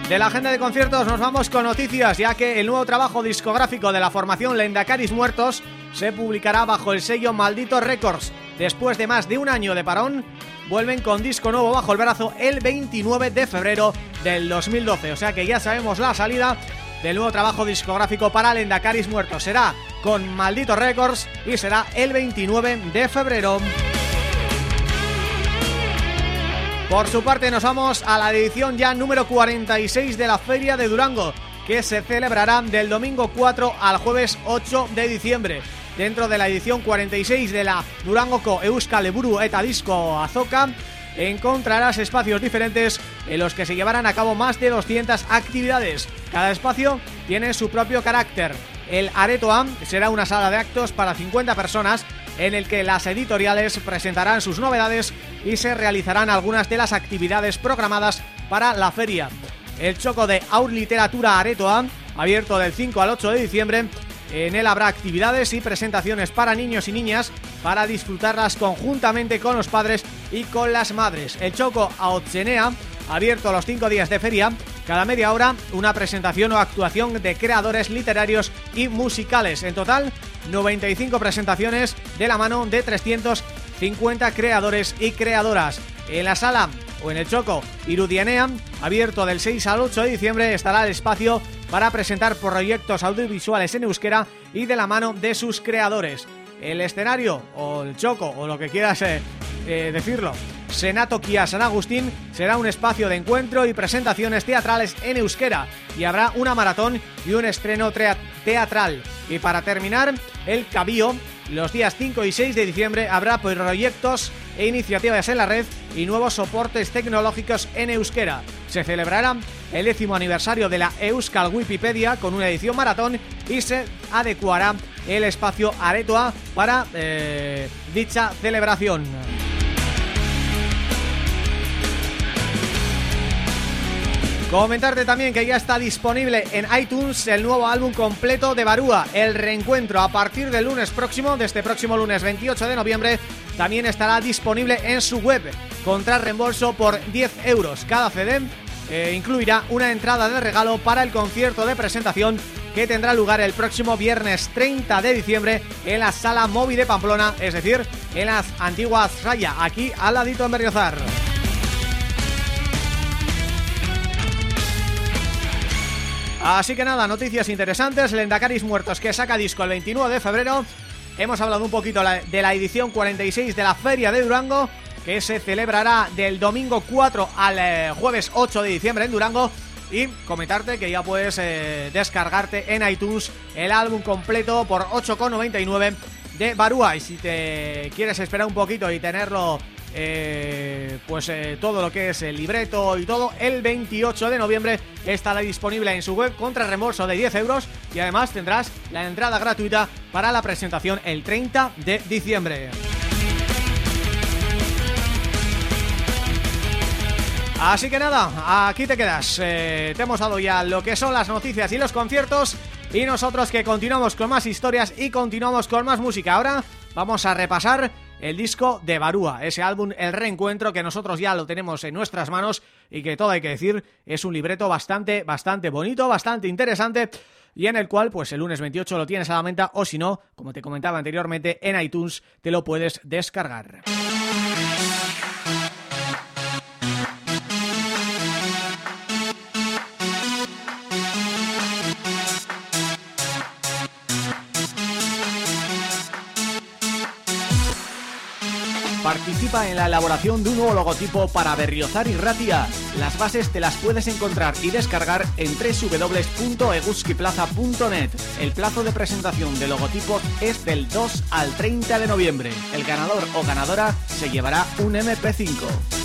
De la agenda de conciertos nos vamos con noticias, ya que el nuevo trabajo discográfico de la formación Lendacaris Muertos se publicará bajo el sello Maldito Records. Después de más de un año de parón, vuelven con disco nuevo bajo el brazo el 29 de febrero del 2012. O sea que ya sabemos la salida del nuevo trabajo discográfico para Lendacaris Muertos. Será con Maldito Records y será el 29 de febrero. Por su parte nos vamos a la edición ya número 46 de la Feria de Durango que se celebrará del domingo 4 al jueves 8 de diciembre dentro de la edición 46 de la Durangoko Euskal Eburu eta Disco Azoka encontrarás espacios diferentes en los que se llevarán a cabo más de 200 actividades. Cada espacio tiene su propio carácter. El Aretoa será una sala de actos para 50 personas en el que las editoriales presentarán sus novedades y se realizarán algunas de las actividades programadas para la feria. El Choco de Aur Literatura Aretoa, abierto del 5 al 8 de diciembre, en él habrá actividades y presentaciones para niños y niñas para disfrutarlas conjuntamente con los padres y con las madres. El Choco Aotzenea, abierto los cinco días de feria, cada media hora una presentación o actuación de creadores literarios y musicales. En total, 95 presentaciones de la mano de 350 creadores y creadoras. En la sala o en el Choco Irudianea, abierto del 6 al 8 de diciembre, estará el espacio para presentar proyectos audiovisuales en euskera y de la mano de sus creadores. El escenario, o el choco, o lo que quieras eh, eh, decirlo, Senato Kia San Agustín será un espacio de encuentro y presentaciones teatrales en euskera y habrá una maratón y un estreno teatral. Y para terminar, el Cabío, los días 5 y 6 de diciembre habrá proyectos e iniciativas en la red y nuevos soportes tecnológicos en euskera. Se celebrará el décimo aniversario de la Euskal Wikipedia con una edición maratón y se adecuará el espacio Aretoa para eh, dicha celebración. Comentarte también que ya está disponible en iTunes el nuevo álbum completo de Barúa, El Reencuentro, a partir del lunes próximo, de este próximo lunes 28 de noviembre, también estará disponible en su web, contra reembolso por 10 euros. Cada CD eh, incluirá una entrada de regalo para el concierto de presentación que tendrá lugar el próximo viernes 30 de diciembre en la Sala Móvil de Pamplona, es decir, en las antiguas Raya, aquí al ladito en Berriozar. Así que nada, noticias interesantes, Lendacaris Muertos que saca disco el 29 de febrero. Hemos hablado un poquito de la edición 46 de la Feria de Durango que se celebrará del domingo 4 al eh, jueves 8 de diciembre en Durango. Y comentarte que ya puedes eh, descargarte en iTunes el álbum completo por 8,99 de Barúa. Y si te quieres esperar un poquito y tenerlo eh, pues todo lo que es el libreto y todo, el 28 de noviembre estará disponible en su web contra remorso de 10 euros. Y además tendrás la entrada gratuita para la presentación el 30 de diciembre. Así que nada, aquí te quedas. Eh, te hemos dado ya lo que son las noticias y los conciertos y nosotros que continuamos con más historias y continuamos con más música. Ahora vamos a repasar el disco de Barúa, ese álbum El Reencuentro que nosotros ya lo tenemos en nuestras manos y que todo hay que decir es un libreto bastante, bastante bonito, bastante interesante y en el cual pues el lunes 28 lo tienes a la venta o si no, como te comentaba anteriormente, en iTunes te lo puedes descargar. Participa en la elaboración de un nuevo logotipo para Berriozar y Ratia. Las bases te las puedes encontrar y descargar en www.eguskiplaza.net. El plazo de presentación de logotipos es del 2 al 30 de noviembre. El ganador o ganadora se llevará un MP5.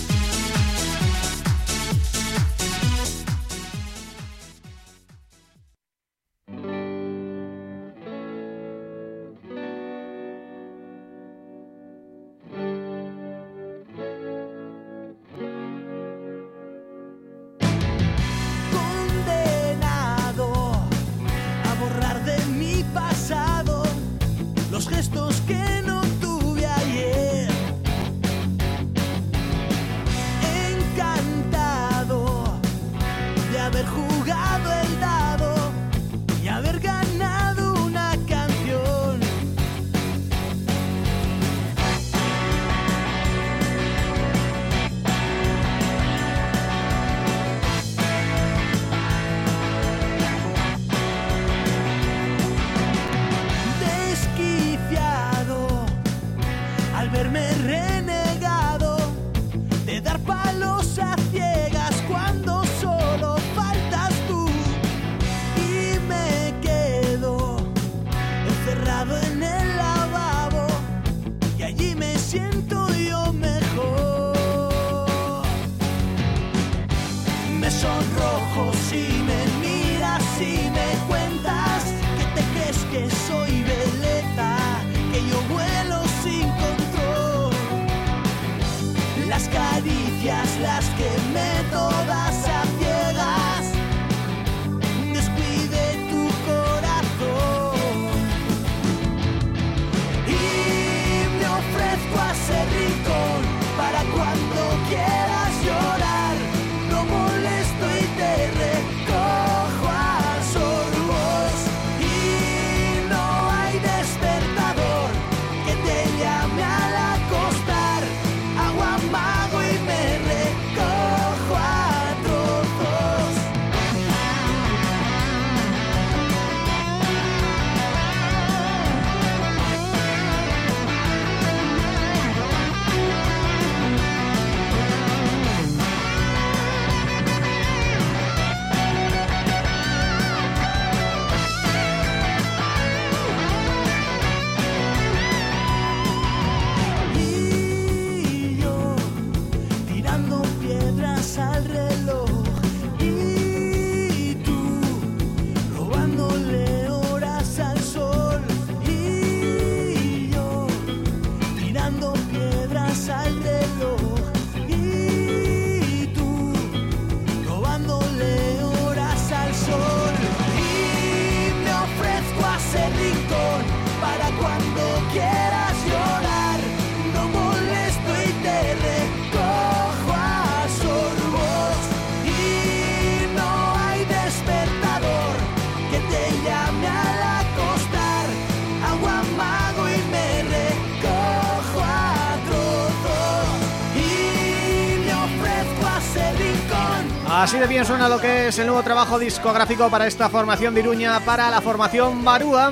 Así de bien suena lo que es el nuevo trabajo discográfico para esta formación de Iruña, para la formación Barúa.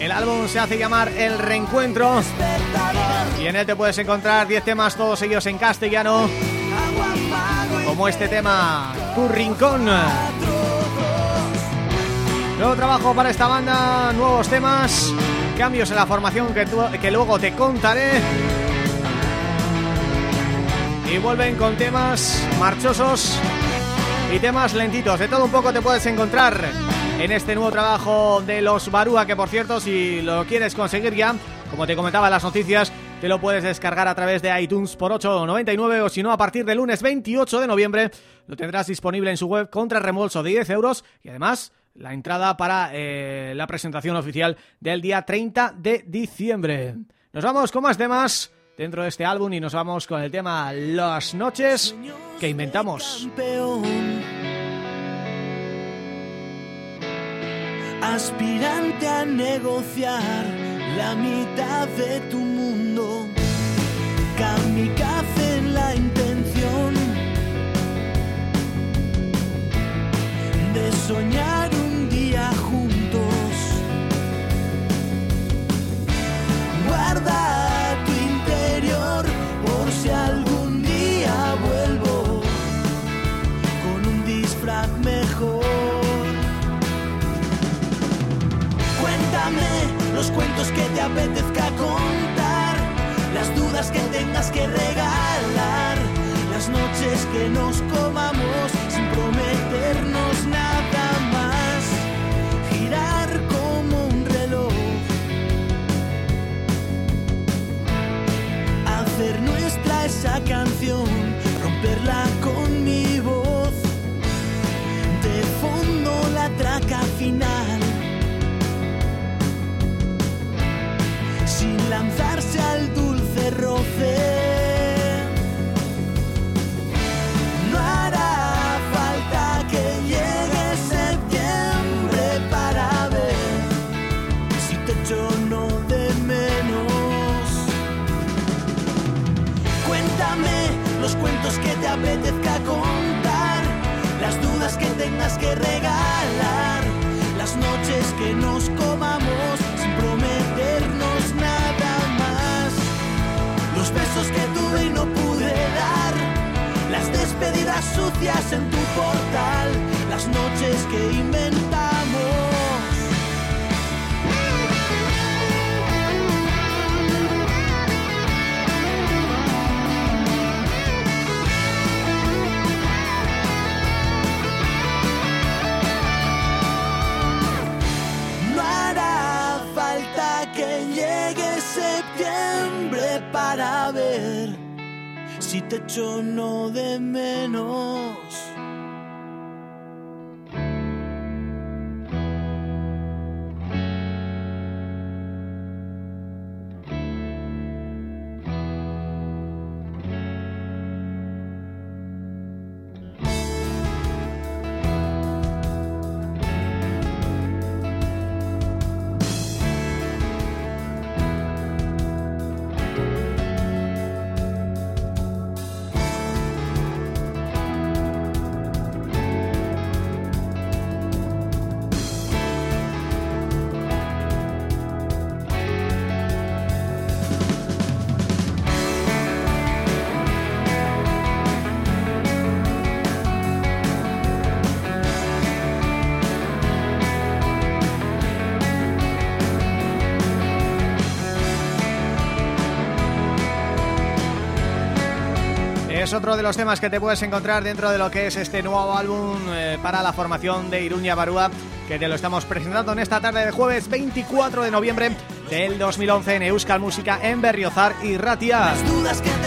El álbum se hace llamar El Reencuentro y en él te puedes encontrar 10 temas, todos ellos en castellano, como este tema, Tu Rincón. Nuevo trabajo para esta banda, nuevos temas, cambios en la formación que, que luego te contaré y vuelven con temas marchosos y temas lentitos. De todo un poco te puedes encontrar en este nuevo trabajo de los Barúa, que por cierto, si lo quieres conseguir ya, como te comentaba en las noticias, te lo puedes descargar a través de iTunes por 8,99 o si no, a partir del lunes 28 de noviembre lo tendrás disponible en su web contra reembolso de 10 euros y además la entrada para eh, la presentación oficial del día 30 de diciembre. Nos vamos con más temas dentro de este álbum y nos vamos con el tema Las noches que inventamos. Aspirante a negociar la mitad de tu mundo, kamikaze en la intención de soñar un que te apetezca contar, las dudas que tengas que regalar, las noches que nos comamos sin prometernos nada sucias en tu portal, las noches que inventamos. Si te echo no de menos. Otro de los temas que te puedes encontrar dentro de lo que es este nuevo álbum eh, para la formación de Iruña Barúa que te lo estamos presentando en esta tarde de jueves 24 de noviembre del 2011 en Euskal Música en Berriozar y Ratia.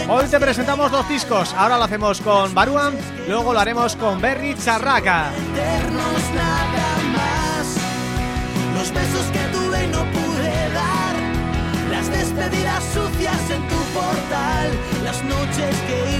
Hoy te presentamos dos discos, ahora lo hacemos con Barúa, luego lo haremos con Berri Charraca. Los besos que tuve y no pude dar. Las despedidas sucias en tu portal. Las noches que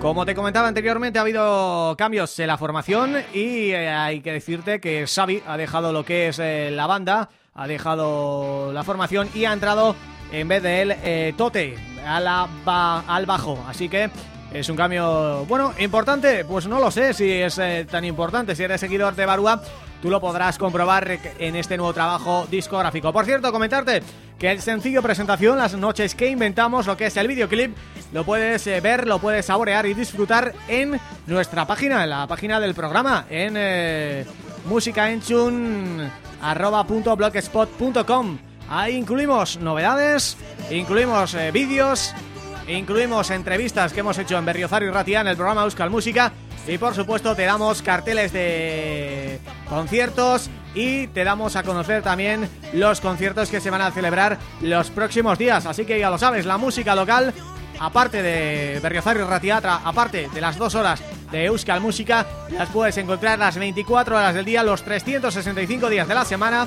Como te comentaba anteriormente, ha habido cambios en la formación y eh, hay que decirte que Xavi ha dejado lo que es eh, la banda, ha dejado la formación y ha entrado en vez del eh, tote al bajo. Así que es un cambio, bueno, importante, pues no lo sé si es eh, tan importante, si eres seguidor de Barua, tú lo podrás comprobar en este nuevo trabajo discográfico. Por cierto, comentarte que el sencillo presentación, las noches que inventamos, lo que es el videoclip, lo puedes eh, ver, lo puedes saborear y disfrutar en nuestra página, en la página del programa, en eh, musicaenchun.blogspot.com Ahí incluimos novedades, incluimos eh, vídeos, incluimos entrevistas que hemos hecho en Berriozar y Ratia en el programa Euskal Música y por supuesto te damos carteles de conciertos y te damos a conocer también los conciertos que se van a celebrar los próximos días. Así que ya lo sabes, la música local, aparte de Berriozar y Ratiatra, aparte de las dos horas de Euskal Música, las puedes encontrar las 24 horas del día, los 365 días de la semana,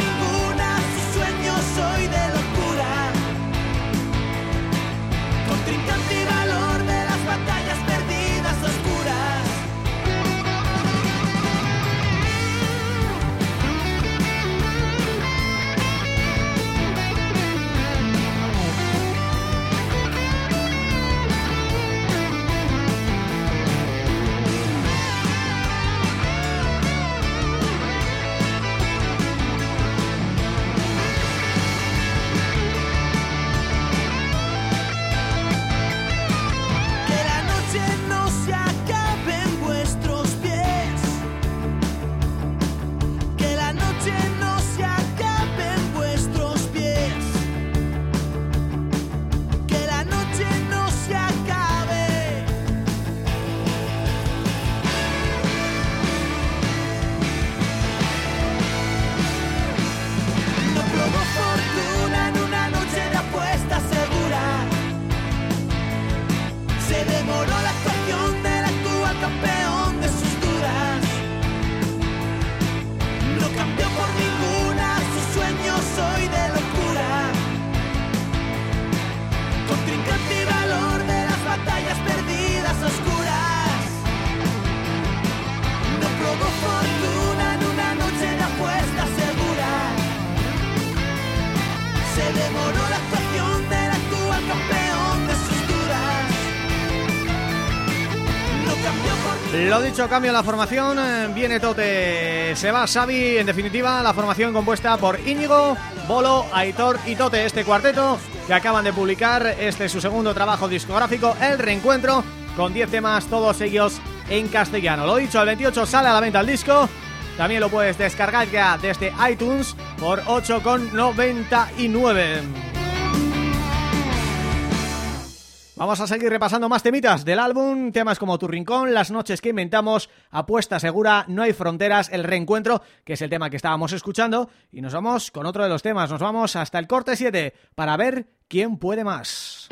Dicho, cambio la formación, eh, viene Tote, se va Xavi, en definitiva la formación compuesta por Íñigo, Bolo, Aitor y Tote, este cuarteto que acaban de publicar este su segundo trabajo discográfico, El Reencuentro, con 10 temas todos ellos en castellano. Lo dicho, el 28 sale a la venta el disco, también lo puedes descargar ya desde iTunes por 8,99. Vamos a seguir repasando más temitas del álbum, temas como Tu Rincón, Las Noches que Inventamos, Apuesta Segura, No Hay Fronteras, El Reencuentro, que es el tema que estábamos escuchando, y nos vamos con otro de los temas, nos vamos hasta el corte 7 para ver quién puede más.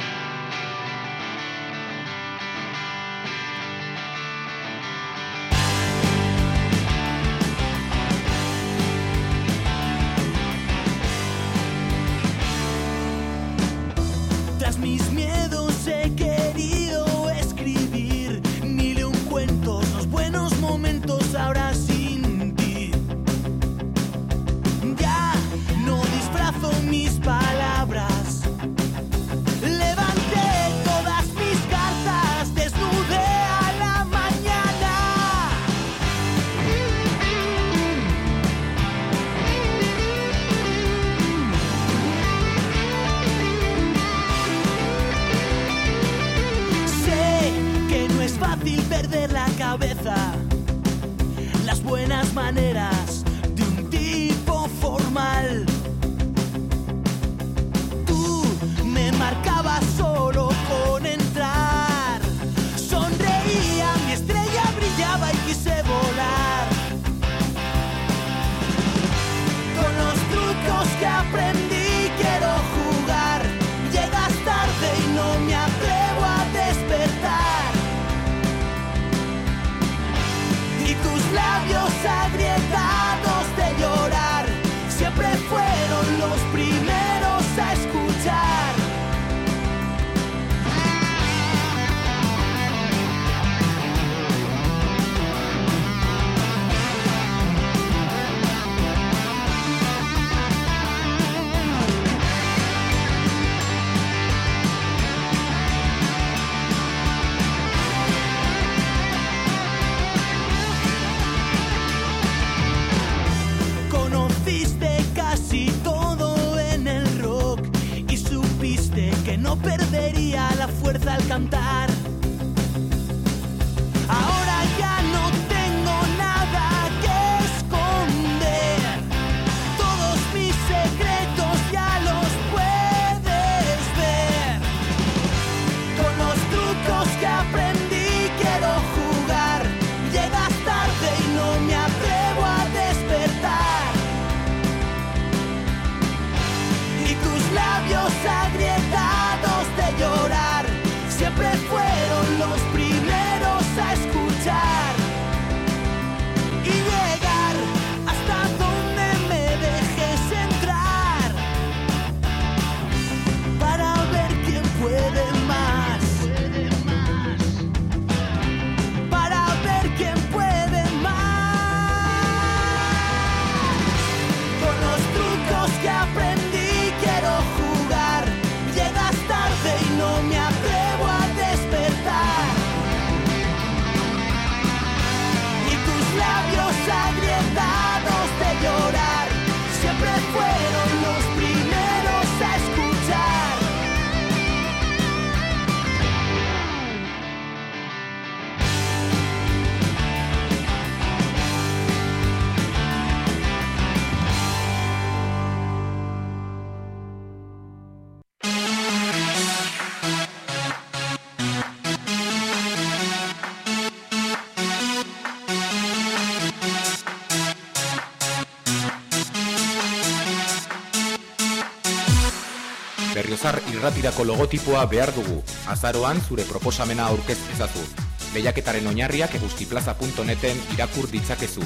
Irratirako logotipoa behar dugu. Azaroan zure proposamena aurkez ezazu. Lehiaketaren oinarriak egustiplaza.neten irakur ditzakezu.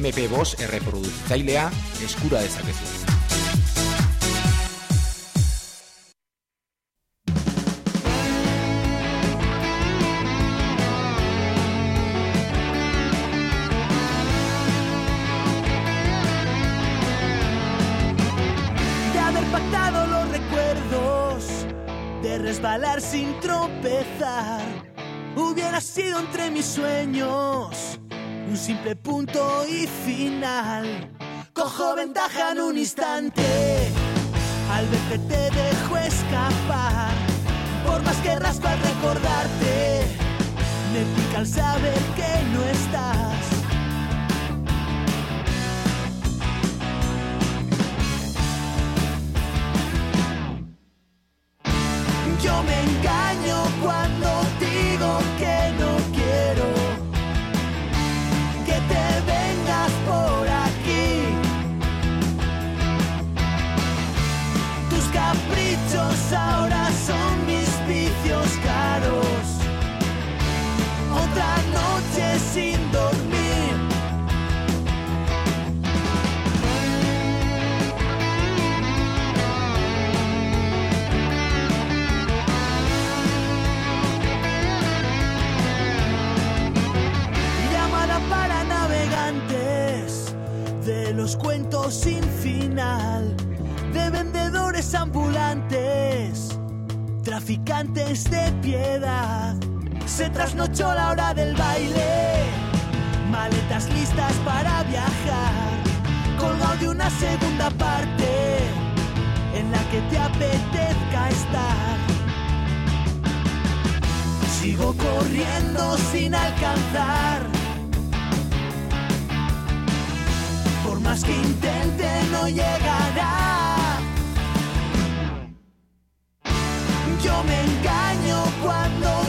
MP Boss erreproduzitzailea eskura dezakezu. En un instante, al verte te dejo escapar. Por más que rasco al recordarte, me pica al saber que no estás. Sin final, de vendedores ambulantes, traficantes de piedad. Se trasnochó la hora del baile, maletas listas para viajar, colgado de una segunda parte en la que te apetezca estar. Sigo corriendo sin alcanzar. Más que intente no llegará. Yo me engaño cuando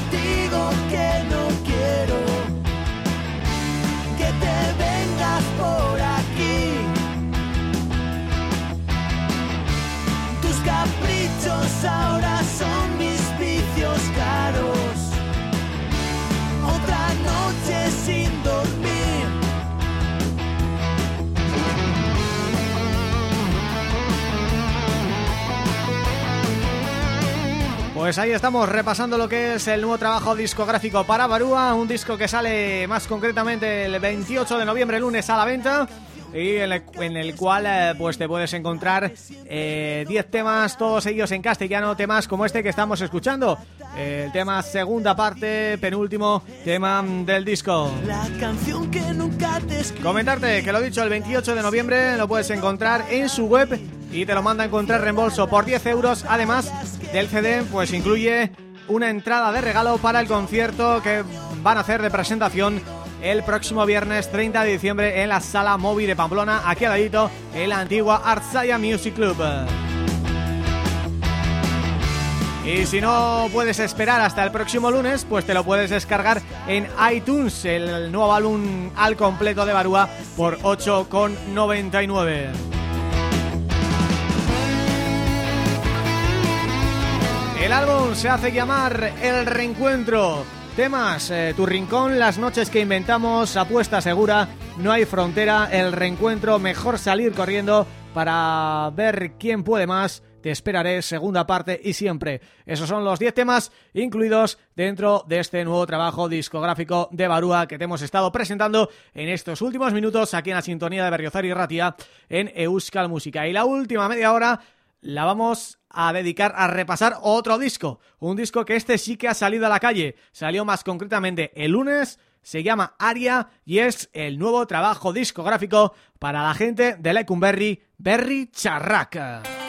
Pues ahí estamos repasando lo que es el nuevo trabajo discográfico para Barúa, un disco que sale más concretamente el 28 de noviembre, lunes a la venta y en el, en el cual eh, pues te puedes encontrar 10 eh, temas, todos ellos en castellano, temas como este que estamos escuchando, el tema segunda parte, penúltimo tema del disco. La canción que nunca te. Comentarte que lo dicho, el 28 de noviembre lo puedes encontrar en su web y te lo manda a encontrar reembolso por 10 euros, además del CD pues incluye una entrada de regalo para el concierto que van a hacer de presentación el próximo viernes 30 de diciembre en la Sala Móvil de Pamplona, aquí al ladito, en la antigua Artsaya Music Club. Y si no puedes esperar hasta el próximo lunes, pues te lo puedes descargar en iTunes, el nuevo álbum al completo de Barúa por 8,99. El álbum se hace llamar El Reencuentro. Temas, eh, Tu Rincón, Las Noches que Inventamos, Apuesta Segura, No hay Frontera, El Reencuentro, Mejor Salir Corriendo para ver quién puede más te esperaré, segunda parte y siempre. Esos son los 10 temas incluidos dentro de este nuevo trabajo discográfico de Barúa que te hemos estado presentando en estos últimos minutos aquí en la sintonía de Berriozar y Ratia en Euskal Música. Y la última media hora la vamos a dedicar a repasar otro disco, un disco que este sí que ha salido a la calle, salió más concretamente el lunes, se llama Aria y es el nuevo trabajo discográfico para la gente de Lecumberri, Berry Charraca.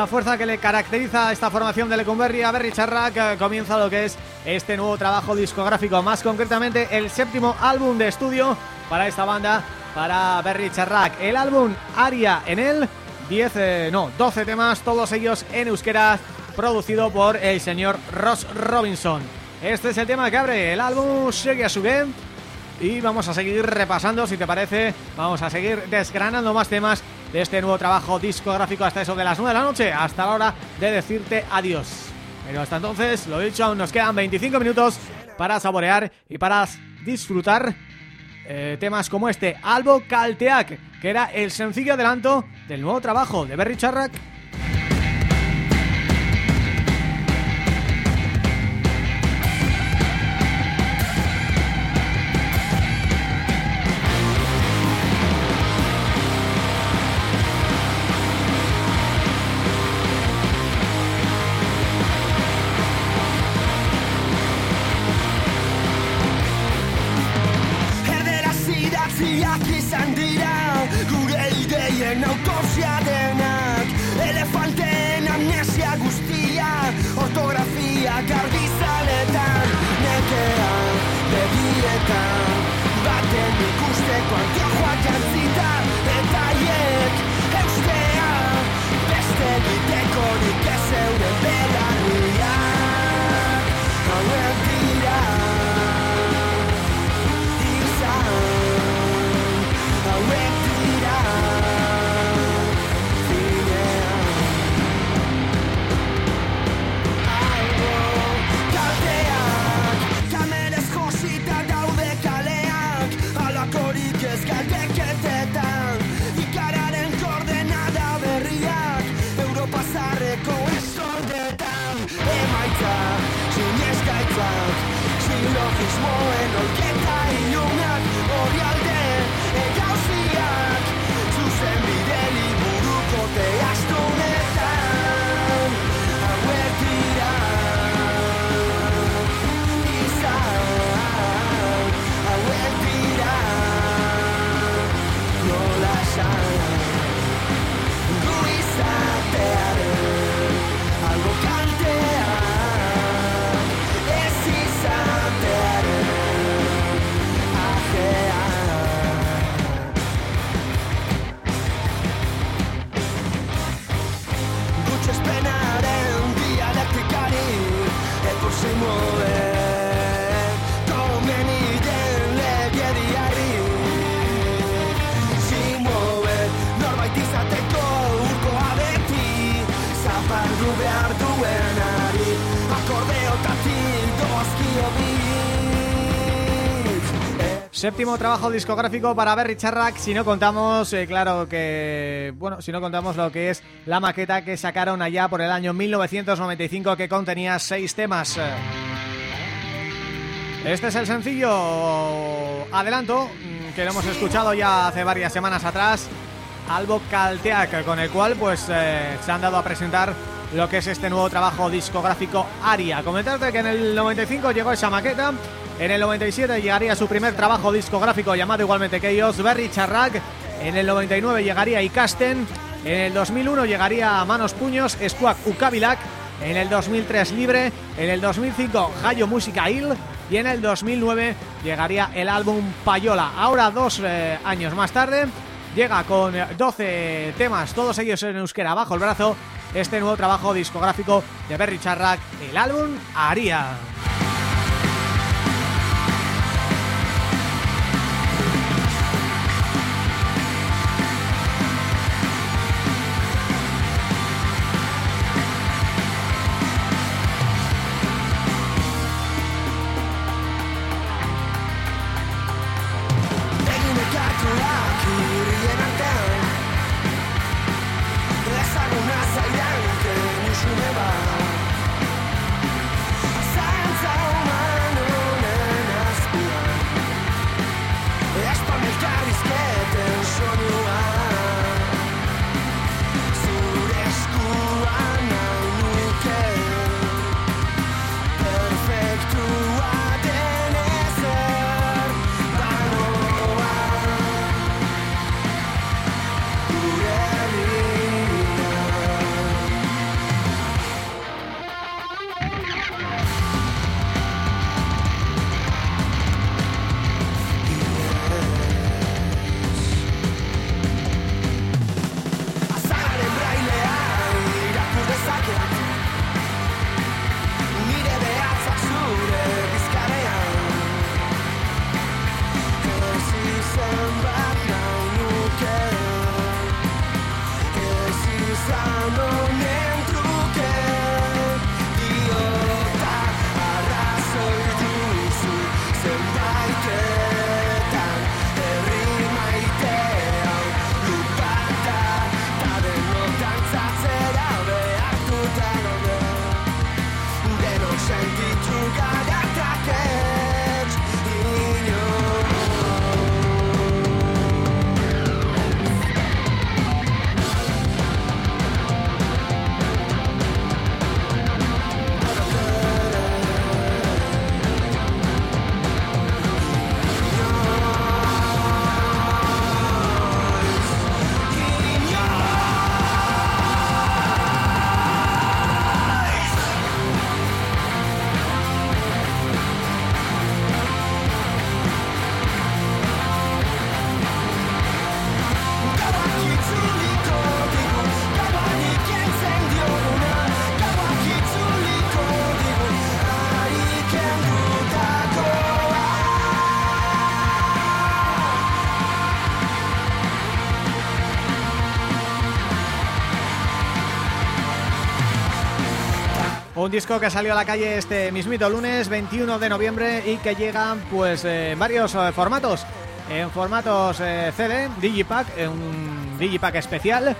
La fuerza que le caracteriza a esta formación de Lecumberri a Berry Charrac comienza lo que es este nuevo trabajo discográfico, más concretamente el séptimo álbum de estudio para esta banda, para Berry Charrac. El álbum Aria en él, 10, eh, no, 12 temas, todos ellos en euskera, producido por el señor Ross Robinson. Este es el tema que abre el álbum, sigue a su bien y vamos a seguir repasando, si te parece, vamos a seguir desgranando más temas de este nuevo trabajo discográfico hasta eso de las 9 de la noche, hasta la hora de decirte adiós. Pero hasta entonces, lo dicho, aún nos quedan 25 minutos para saborear y para disfrutar eh, temas como este, Albo Calteac, que era el sencillo adelanto del nuevo trabajo de Berry Charrac Séptimo trabajo discográfico para Berry Charrac, si no contamos, eh, claro que, bueno, si no contamos lo que es la maqueta que sacaron allá por el año 1995 que contenía seis temas. Este es el sencillo adelanto mm, que lo hemos escuchado ya hace varias semanas atrás, Albo Calteac, con el cual pues eh, se han dado a presentar lo que es este nuevo trabajo discográfico Aria. Comentarte que en el 95 llegó esa maqueta, en el 97 llegaría su primer trabajo discográfico llamado igualmente Chaos, Berry Charrac, en el 99 llegaría Icasten, en el 2001 llegaría Manos Puños, Squawk Ukabilak, en el 2003 Libre, en el 2005 Hayo Música Il y en el 2009 llegaría el álbum Payola. Ahora dos eh, años más tarde llega con 12 temas, todos ellos en euskera bajo el brazo, este nuevo trabajo discográfico de Berry Charrac, el álbum Aria. Un disco que salió a la calle este mismito lunes 21 de noviembre y que llega pues en varios eh, formatos. En formatos eh, CD, Digipack, un Digipack especial,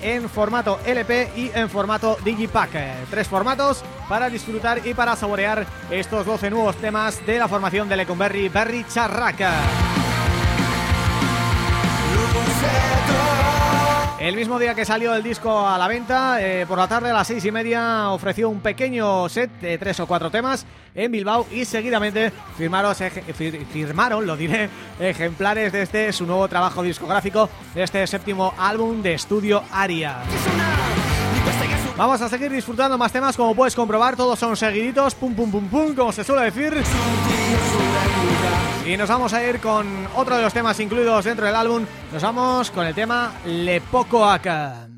en formato LP y en formato Digipack. tres formatos para disfrutar y para saborear estos 12 nuevos temas de la formación de Lecumberri Berry Charraca. El mismo día que salió el disco a la venta, eh, por la tarde a las seis y media ofreció un pequeño set de tres o cuatro temas en Bilbao y seguidamente firmaron, firmaron, lo diré, ejemplares de este su nuevo trabajo discográfico, de este séptimo álbum de estudio Aria. Vamos a seguir disfrutando más temas, como puedes comprobar, todos son seguiditos, pum pum pum pum, como se suele decir. Y nos vamos a ir con otro de los temas incluidos dentro del álbum, nos vamos con el tema Le Poco Acá.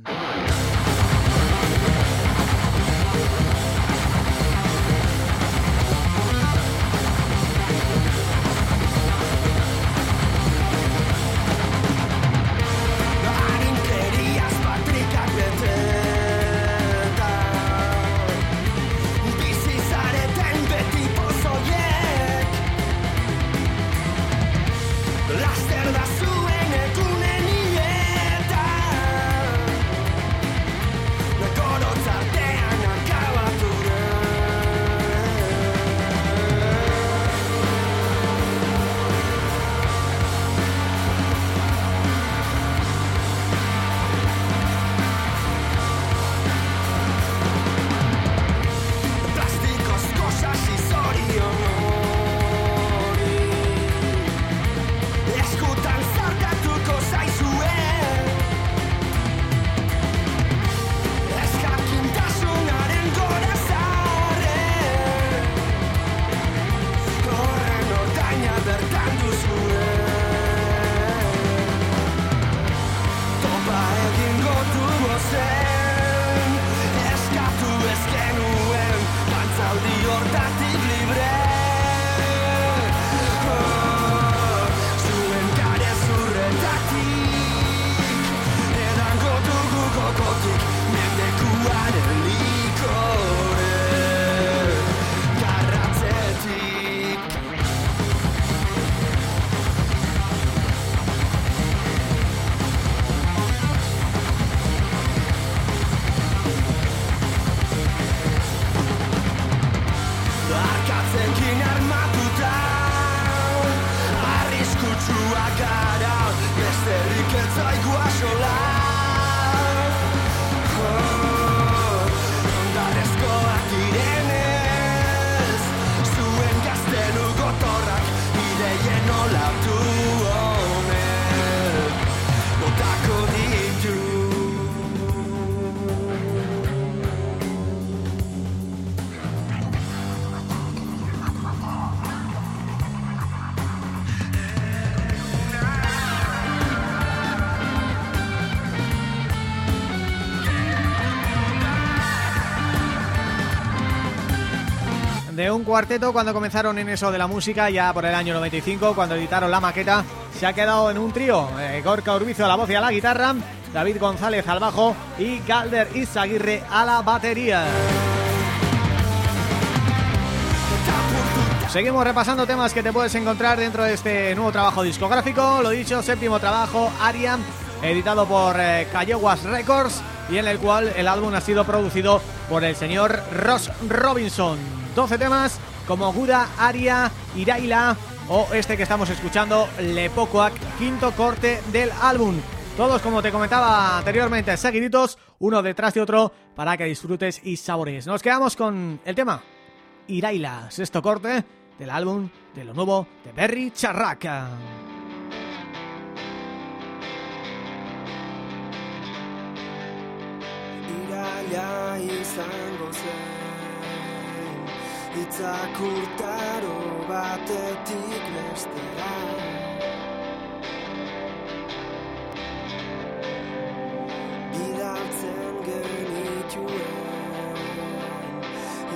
Un cuarteto cuando comenzaron en eso de la música, ya por el año 95, cuando editaron la maqueta, se ha quedado en un trío. Eh, Gorka Urbizo a la voz y a la guitarra, David González al bajo y Galder Izaguirre a la batería. Seguimos repasando temas que te puedes encontrar dentro de este nuevo trabajo discográfico, lo dicho, séptimo trabajo, Aria, editado por eh, Records y en el cual el álbum ha sido producido por el señor Ross Robinson. 12 temas como Guda, Aria, Iraila o este que estamos escuchando, Lepocoac, quinto corte del álbum. Todos, como te comentaba anteriormente, seguiditos, uno detrás de otro, para que disfrutes y sabores. Nos quedamos con el tema Iraila, sexto corte del álbum de lo nuevo de Berry Charraca. Itzak urtaro batetik bestera. Bidaltzen genituen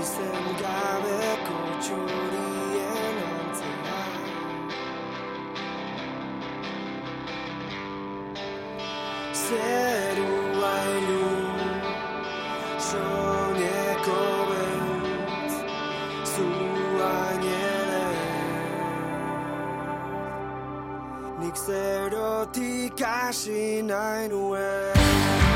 Izen gabeko txurien antzera. Zeru nik zerotik hasi nahi nuen.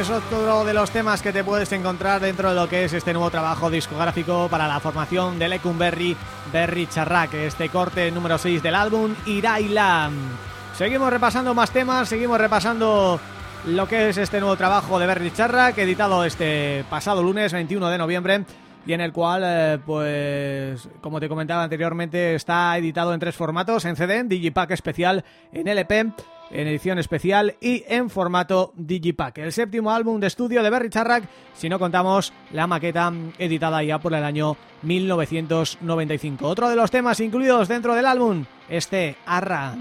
Es otro de los temas que te puedes encontrar dentro de lo que es este nuevo trabajo discográfico para la formación de Lecumberri Berry Charrac, este corte número 6 del álbum Iraila. Seguimos repasando más temas, seguimos repasando lo que es este nuevo trabajo de Berry Charrac, editado este pasado lunes 21 de noviembre y en el cual, eh, pues, como te comentaba anteriormente, está editado en tres formatos, en CD, Digipack especial, en LP en edición especial y en formato Digipack. El séptimo álbum de estudio de Berry Charrac, si no contamos la maqueta editada ya por el año 1995. Otro de los temas incluidos dentro del álbum, este Arra.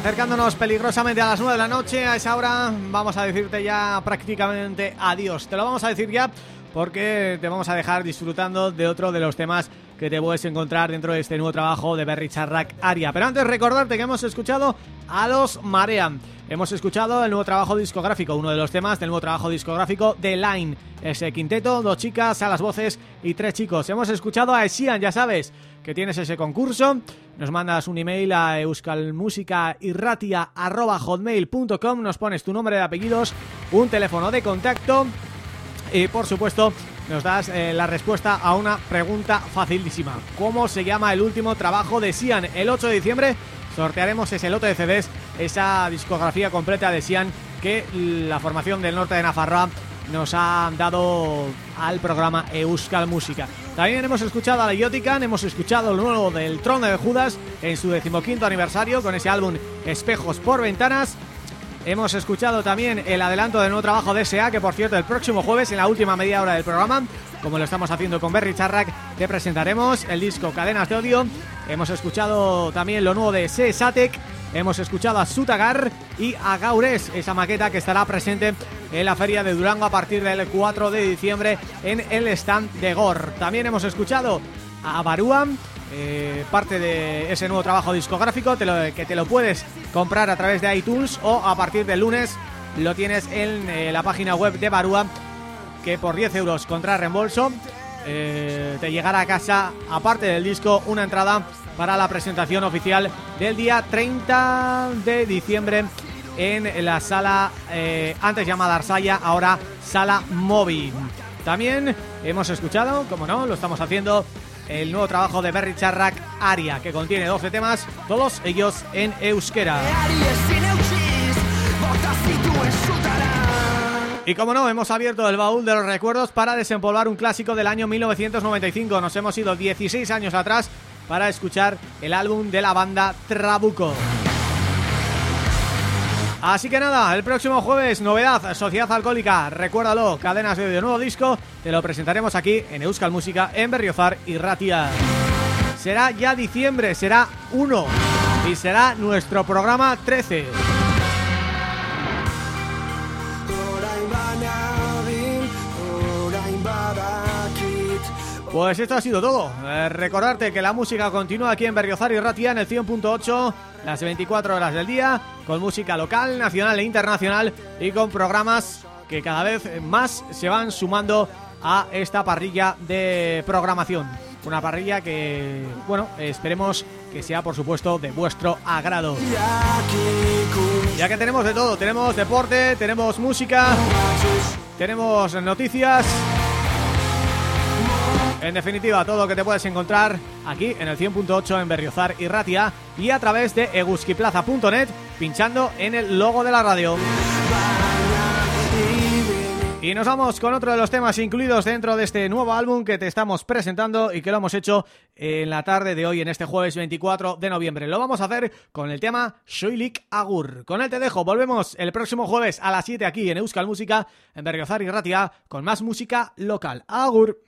Acercándonos peligrosamente a las 9 de la noche, a esa hora vamos a decirte ya prácticamente adiós. Te lo vamos a decir ya porque te vamos a dejar disfrutando de otro de los temas que te puedes encontrar dentro de este nuevo trabajo de Berry Charrac Aria. Pero antes recordarte que hemos escuchado a los Marean. Hemos escuchado el nuevo trabajo discográfico, uno de los temas del nuevo trabajo discográfico de Line. Ese quinteto, dos chicas a las voces y tres chicos. Hemos escuchado a Esian, ya sabes, que tienes ese concurso. Nos mandas un email a euskalmusicairratia.hotmail.com Nos pones tu nombre de apellidos, un teléfono de contacto y por supuesto nos das eh, la respuesta a una pregunta facilísima. ¿Cómo se llama el último trabajo de Sian? El 8 de diciembre sortearemos ese lote de CDs, esa discografía completa de Sian que la formación del norte de Nafarroa nos ha dado al programa Euskal Música. También hemos escuchado a la Yotican, hemos escuchado lo nuevo del Trono de Judas en su decimoquinto aniversario con ese álbum Espejos por Ventanas Hemos escuchado también el adelanto del nuevo trabajo de S.A. Que por cierto el próximo jueves en la última media hora del programa Como lo estamos haciendo con Berry Charrac Te presentaremos el disco Cadenas de Odio. Hemos escuchado también lo nuevo de Se Satek Hemos escuchado a Sutagar y a Gaures Esa maqueta que estará presente en la Feria de Durango A partir del 4 de diciembre en el stand de Gor. También hemos escuchado a Baruam eh, parte de ese nuevo trabajo discográfico que te lo puedes comprar a través de iTunes o a partir del lunes lo tienes en eh, la página web de Barua que por 10 euros contra reembolso eh, te llegará a casa, aparte del disco, una entrada para la presentación oficial del día 30 de diciembre en la sala antes llamada Arsaya, ahora Sala Móvil. También hemos escuchado, como no, lo estamos haciendo el nuevo trabajo de Berry Charrac Aria, que contiene 12 temas, todos ellos en euskera. Y como no, hemos abierto el baúl de los recuerdos para desempolvar un clásico del año 1995. Nos hemos ido 16 años atrás para escuchar el álbum de la banda Trabuco. Así que nada, el próximo jueves, novedad, Sociedad Alcohólica, recuérdalo, cadenas de nuevo disco, te lo presentaremos aquí en Euskal Música, en Berriozar y Ratia. Será ya diciembre, será 1 y será nuestro programa 13. Pues esto ha sido todo. Eh, recordarte que la música continúa aquí en Berriozar y Ratia en el 100.8 las 24 horas del día con música local, nacional e internacional y con programas que cada vez más se van sumando a esta parrilla de programación. Una parrilla que, bueno, esperemos que sea por supuesto de vuestro agrado. Ya que tenemos de todo, tenemos deporte, tenemos música, tenemos noticias en definitiva, todo lo que te puedes encontrar aquí en el 100.8 en Berriozar y Ratia y a través de eguskiplaza.net pinchando en el logo de la radio. Y nos vamos con otro de los temas incluidos dentro de este nuevo álbum que te estamos presentando y que lo hemos hecho en la tarde de hoy, en este jueves 24 de noviembre. Lo vamos a hacer con el tema Shoilik Agur. Con él te dejo, volvemos el próximo jueves a las 7 aquí en Euskal Música, en Berriozar y Ratia, con más música local. Agur.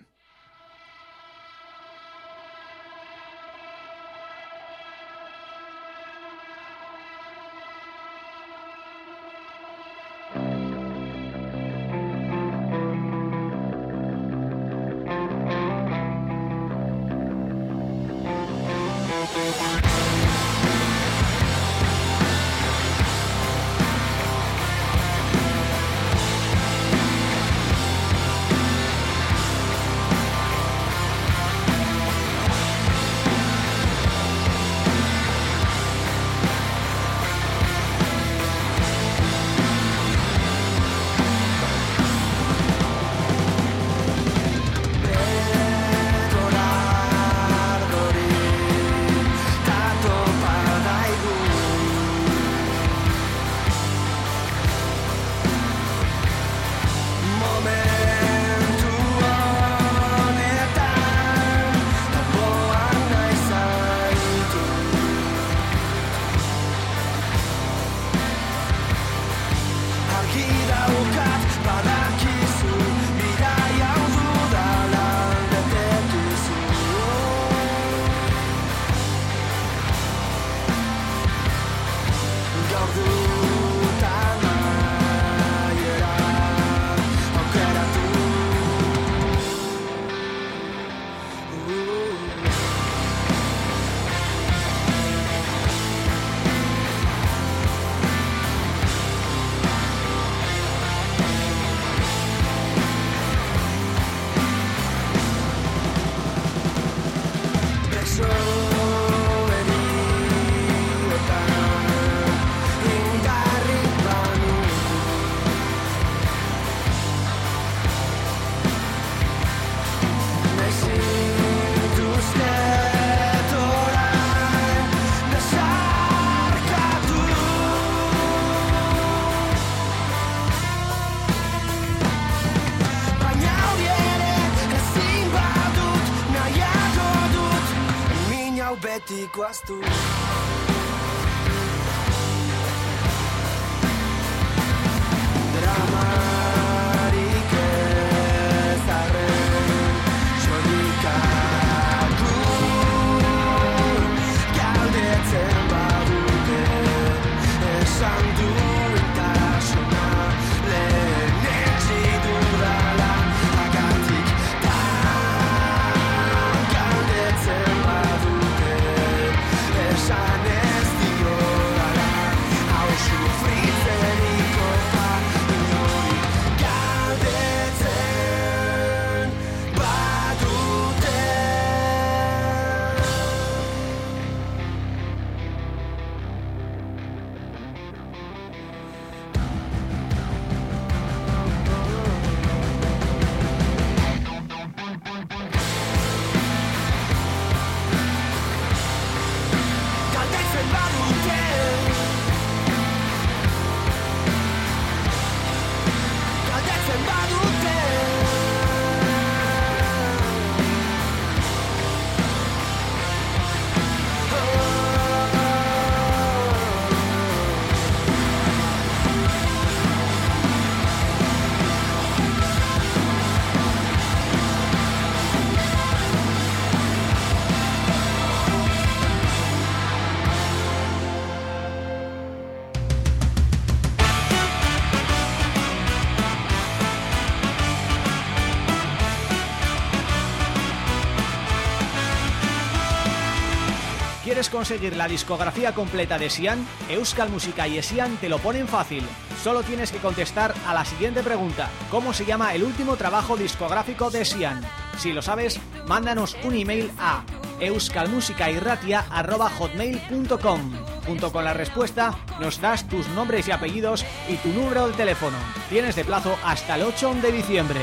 Conseguir la discografía completa de Sian, Euskal Música y Sian te lo ponen fácil. Solo tienes que contestar a la siguiente pregunta. ¿Cómo se llama el último trabajo discográfico de Sian? Si lo sabes, mándanos un email a euskalmusicairratia.hotmail.com Junto con la respuesta, nos das tus nombres y apellidos y tu número de teléfono. Tienes de plazo hasta el 8 de diciembre.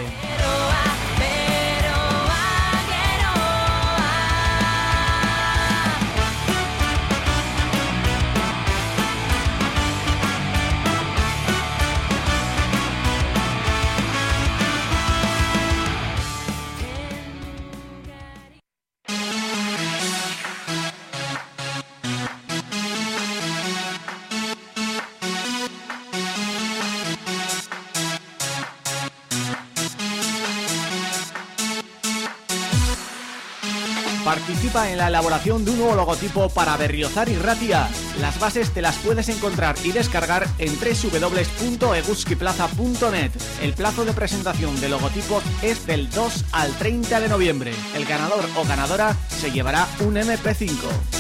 Participa en la elaboración de un nuevo logotipo para Berriozar y Ratia. Las bases te las puedes encontrar y descargar en www.eguskiplaza.net. El plazo de presentación de logotipos es del 2 al 30 de noviembre. El ganador o ganadora se llevará un MP5.